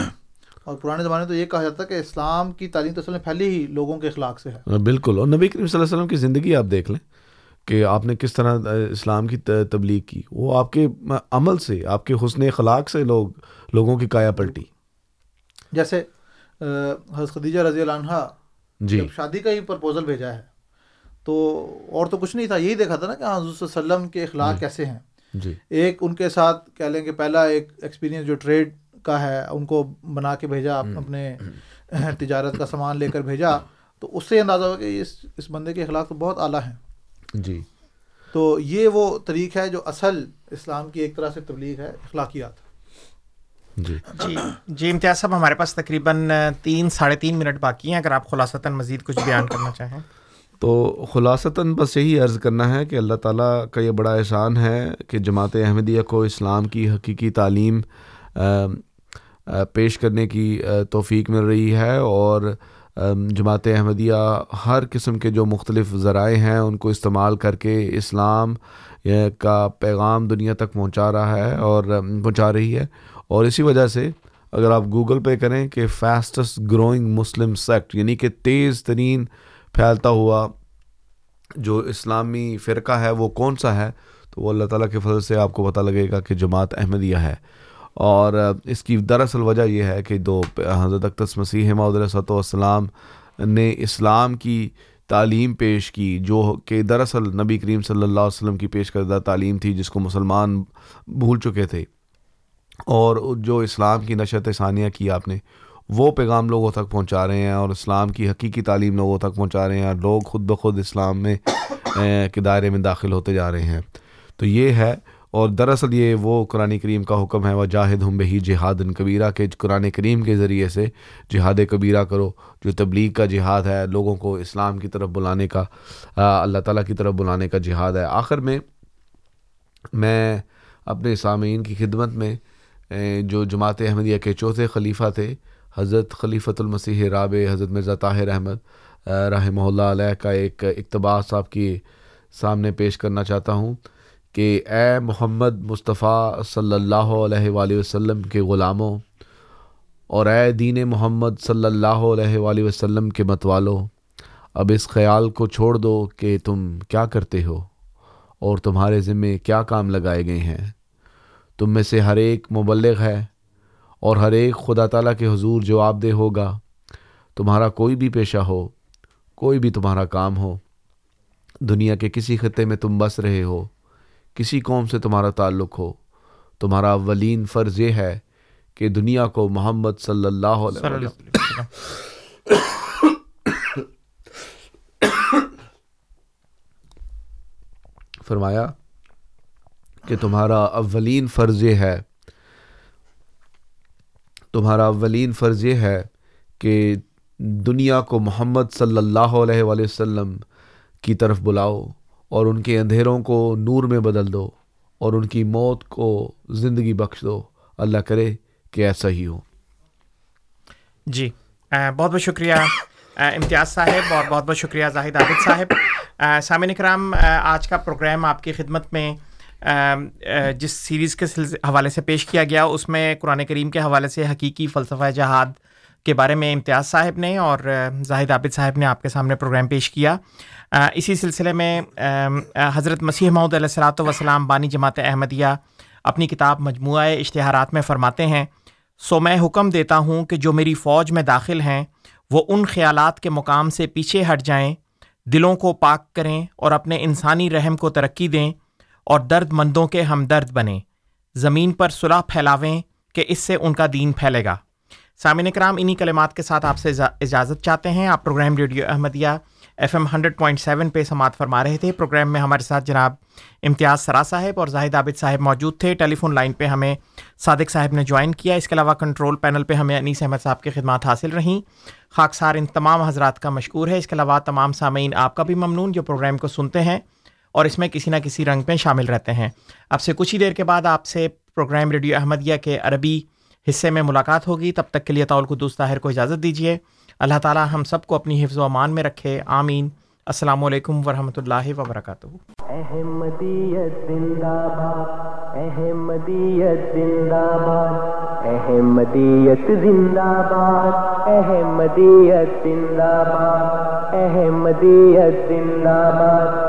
اور پرانے زمانے تو یہ کہا جاتا ہے کہ اسلام کی تعلیم تو اصل میں پھیلی ہی لوگوں کے اخلاق سے ہے۔ بالکل۔ اور نبی کریم صلی اللہ علیہ وسلم کی زندگی آپ دیکھ لیں کہ آپ نے کس طرح اسلام کی تبلیغ کی۔ وہ آپ کے عمل سے آپ کے حسن اخلاق سے لوگ لوگوں کی کایا پلٹی۔ جیسے حضرت خدیجہ رضی اللہ عنہ جی۔ جب شادی کا ہی پرپوزل بھیجا ہے تو اور تو کچھ نہیں تھا یہی دیکھا تھا نا کہ ہاں حضور صلی اللہ علیہ وسلم کے اخلاق کیسے ہیں۔ جی۔ ایک ان کے ساتھ کہہ لیں کہ پہلا ایک ایکسپیرینس جو ٹریڈ کا ہے ان کو بنا کے بھیجا اپنے تجارت کا سامان لے کر بھیجا تو اس سے اندازہ ہو کہ اس اس بندے کے اخلاق تو بہت اعلیٰ ہیں۔ جی۔ تو یہ وہ طریق ہے جو اصل اسلام کی ایک طرح سے تبلیغ ہے اخلاقیات۔ جی۔ جی۔ جی امتیاز صاحب ہمارے پاس تقریباً تین ساڑھے تین منٹ باقی ہیں اگر آپ خلاصتاً مزید کچھ بیان کرنا چاہیں۔ تو خلاصتاً بس یہی عرض کرنا ہے کہ اللہ تعالیٰ کا یہ بڑا احسان ہے کہ جماعت احمدیہ کو اسلام کی حقیقی تعلیم پیش کرنے کی توفیق مل رہی ہے اور جماعت احمدیہ ہر قسم کے جو مختلف ذرائع ہیں ان کو استعمال کر کے اسلام کا پیغام دنیا تک پہنچا رہا ہے اور پہنچا رہی ہے۔ اور اسی وجہ سے اگر آپ گوگل پہ کریں کہ فاسٹسٹ گروئنگ مسلم سیکٹ یعنی کہ تیز ترین پھیلتا ہوا جو اسلامی فرقہ ہے وہ کون سا ہے؟ تو وہ اللہ تعالیٰ کے فضل سے آپ کو پتہ لگے گا کہ جماعت احمدیہ ہے۔ اور اس کی دراصل وجہ یہ ہے کہ دو حضرت اقتص مسیح محدود والسلام نے اسلام کی تعلیم پیش کی، جو کہ دراصل نبی کریم صلی اللہ علیہ وسلم کی پیش کردہ تعلیم تھی جس کو مسلمان بھول چکے تھے۔ اور جو اسلام کی نشت ثانیہ کی آپ نے، وہ پیغام لوگوں تک پہنچا رہے ہیں اور اسلام کی حقیقی تعلیم لوگوں تک پہنچا رہے ہیں اور لوگ خود بخود اسلام میں کے دائرے میں داخل ہوتے جا رہے ہیں۔ تو یہ ہے، اور دراصل یہ وہ قرآن کریم کا حکم ہے وہ جاہد ہم بہی جہاد کبیرہ کے قرآن کریم کے ذریعے سے جہاد کبیرہ کرو، جو تبلیغ کا جہاد ہے، لوگوں کو اسلام کی طرف بلانے کا اللہ تعالیٰ کی طرف بلانے کا جہاد ہے۔ آخر میں میں اپنے سامعین کی خدمت میں جو جماعت احمدیہ کے چوتھے خلیفہ تھے، حضرت خلیفۃ المسیح رابع حضرت مرزا طاہر احمد رحمہ اللہ علیہ کا ایک اقتباس آپ کی سامنے پیش کرنا چاہتا ہوں کہ اے محمد مصطفیٰ صلی اللہ علیہ وآلہ وسلم کے غلاموں اور اے دین محمد صلی اللہ علیہ وآلہ وسلم کے متوالو اب اس خیال کو چھوڑ دو کہ تم کیا کرتے ہو اور تمہارے ذمے کیا کام لگائے گئے ہیں۔ تم میں سے ہر ایک مبلغ ہے اور ہر ایک خدا تعالیٰ کے حضور جواب دہ ہوگا۔ تمہارا کوئی بھی پیشہ ہو کوئی بھی تمہارا کام ہو دنیا کے کسی خطے میں تم بس رہے ہو کسی قوم سے تمہارا تعلق ہو۔ تمہارا اولین فرض یہ ہے کہ دنیا کو محمد صلی اللہ علیہ وسلم۔ *coughs* فرمایا کہ تمہارا اولین فرض یہ ہے، تمہارا اولین فرض یہ ہے کہ دنیا کو محمد صلی اللہ علیہ وآلہ وسلم کی طرف بلاؤ اور ان کے اندھیروں کو نور میں بدل دو اور ان کی موت کو زندگی بخش دو۔ اللہ کرے کہ ایسا ہی ہو۔ جی بہت بہت شکریہ امتیاز صاحب، اور بہت بہت شکریہ زاہد عابد صاحب۔ سامع اکرام آج کا پروگرام آپ کی خدمت میں جس سیریز کے حوالے سے پیش کیا گیا، اس میں قرآن کریم کے حوالے سے حقیقی فلسفہ جہاد کے بارے میں امتیاز صاحب نے اور زاہد عابد صاحب نے آپ کے سامنے پروگرام پیش کیا۔ اسی سلسلے میں حضرت مسیح محدود علیہ السلاۃ وسلام بانی جماعت احمدیہ اپنی کتاب مجموعہ اشتہارات میں فرماتے ہیں، سو میں حکم دیتا ہوں کہ جو میری فوج میں داخل ہیں، وہ ان خیالات کے مقام سے پیچھے ہٹ جائیں، دلوں کو پاک کریں اور اپنے انسانی رحم کو ترقی دیں اور درد مندوں کے ہمدرد بنیں۔ زمین پر صلاح پھیلاویں کہ اس سے ان کا دین پھیلے گا۔ سامعین کرام انہی کلمات کے ساتھ آپ سے اجازت چاہتے ہیں۔ آپ programme radio Ahmadiyya F M hundred point seven پہ سماعت فرما رہے تھے۔ پروگرام میں ہمارے ساتھ جناب امتیاز سرا صاحب اور زاہد عابد صاحب موجود تھے۔ ٹیلی فون لائن پہ ہمیں صادق صاحب نے جوائن کیا۔ اس کے علاوہ کنٹرول پینل پہ ہمیں انیس احمد صاحب کی خدمات حاصل رہیں۔ خاکسار ان تمام حضرات کا مشکور ہے۔ اس کے علاوہ تمام سامعین آپ کا بھی ممنون جو پروگرام کو سنتے ہیں۔ اور اس میں کسی نہ کسی رنگ میں شامل رہتے ہیں۔ اب سے کچھ ہی دیر کے بعد آپ سے پروگرام ریڈیو احمدیہ کے عربی حصے میں ملاقات ہوگی۔ تب تک کے لیے طول قدوس طاہر کو اجازت دیجیے۔ اللہ تعالیٰ ہم سب کو اپنی حفظ و امان میں رکھے۔ آمین۔ السلام علیکم ورحمۃ اللہ وبرکاتہ۔ احمدیت زندہ باد احمدیت زندہ باد احمدیت زندہ باد احمدیت زندہ باد احمدیت زندہ باد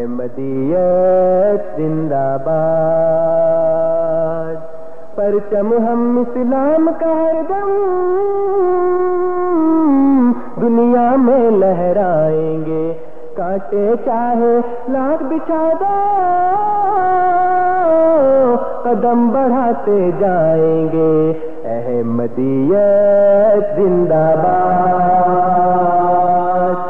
احمدیت زندہ باد۔ پرچم ہم اسلام کا ہر دم۔ دنیا میں لہرائیں گے۔ کاٹے چاہے لاکھ بچھا دو قدم بڑھاتے جائیں گے۔ احمدیت زندہ باد۔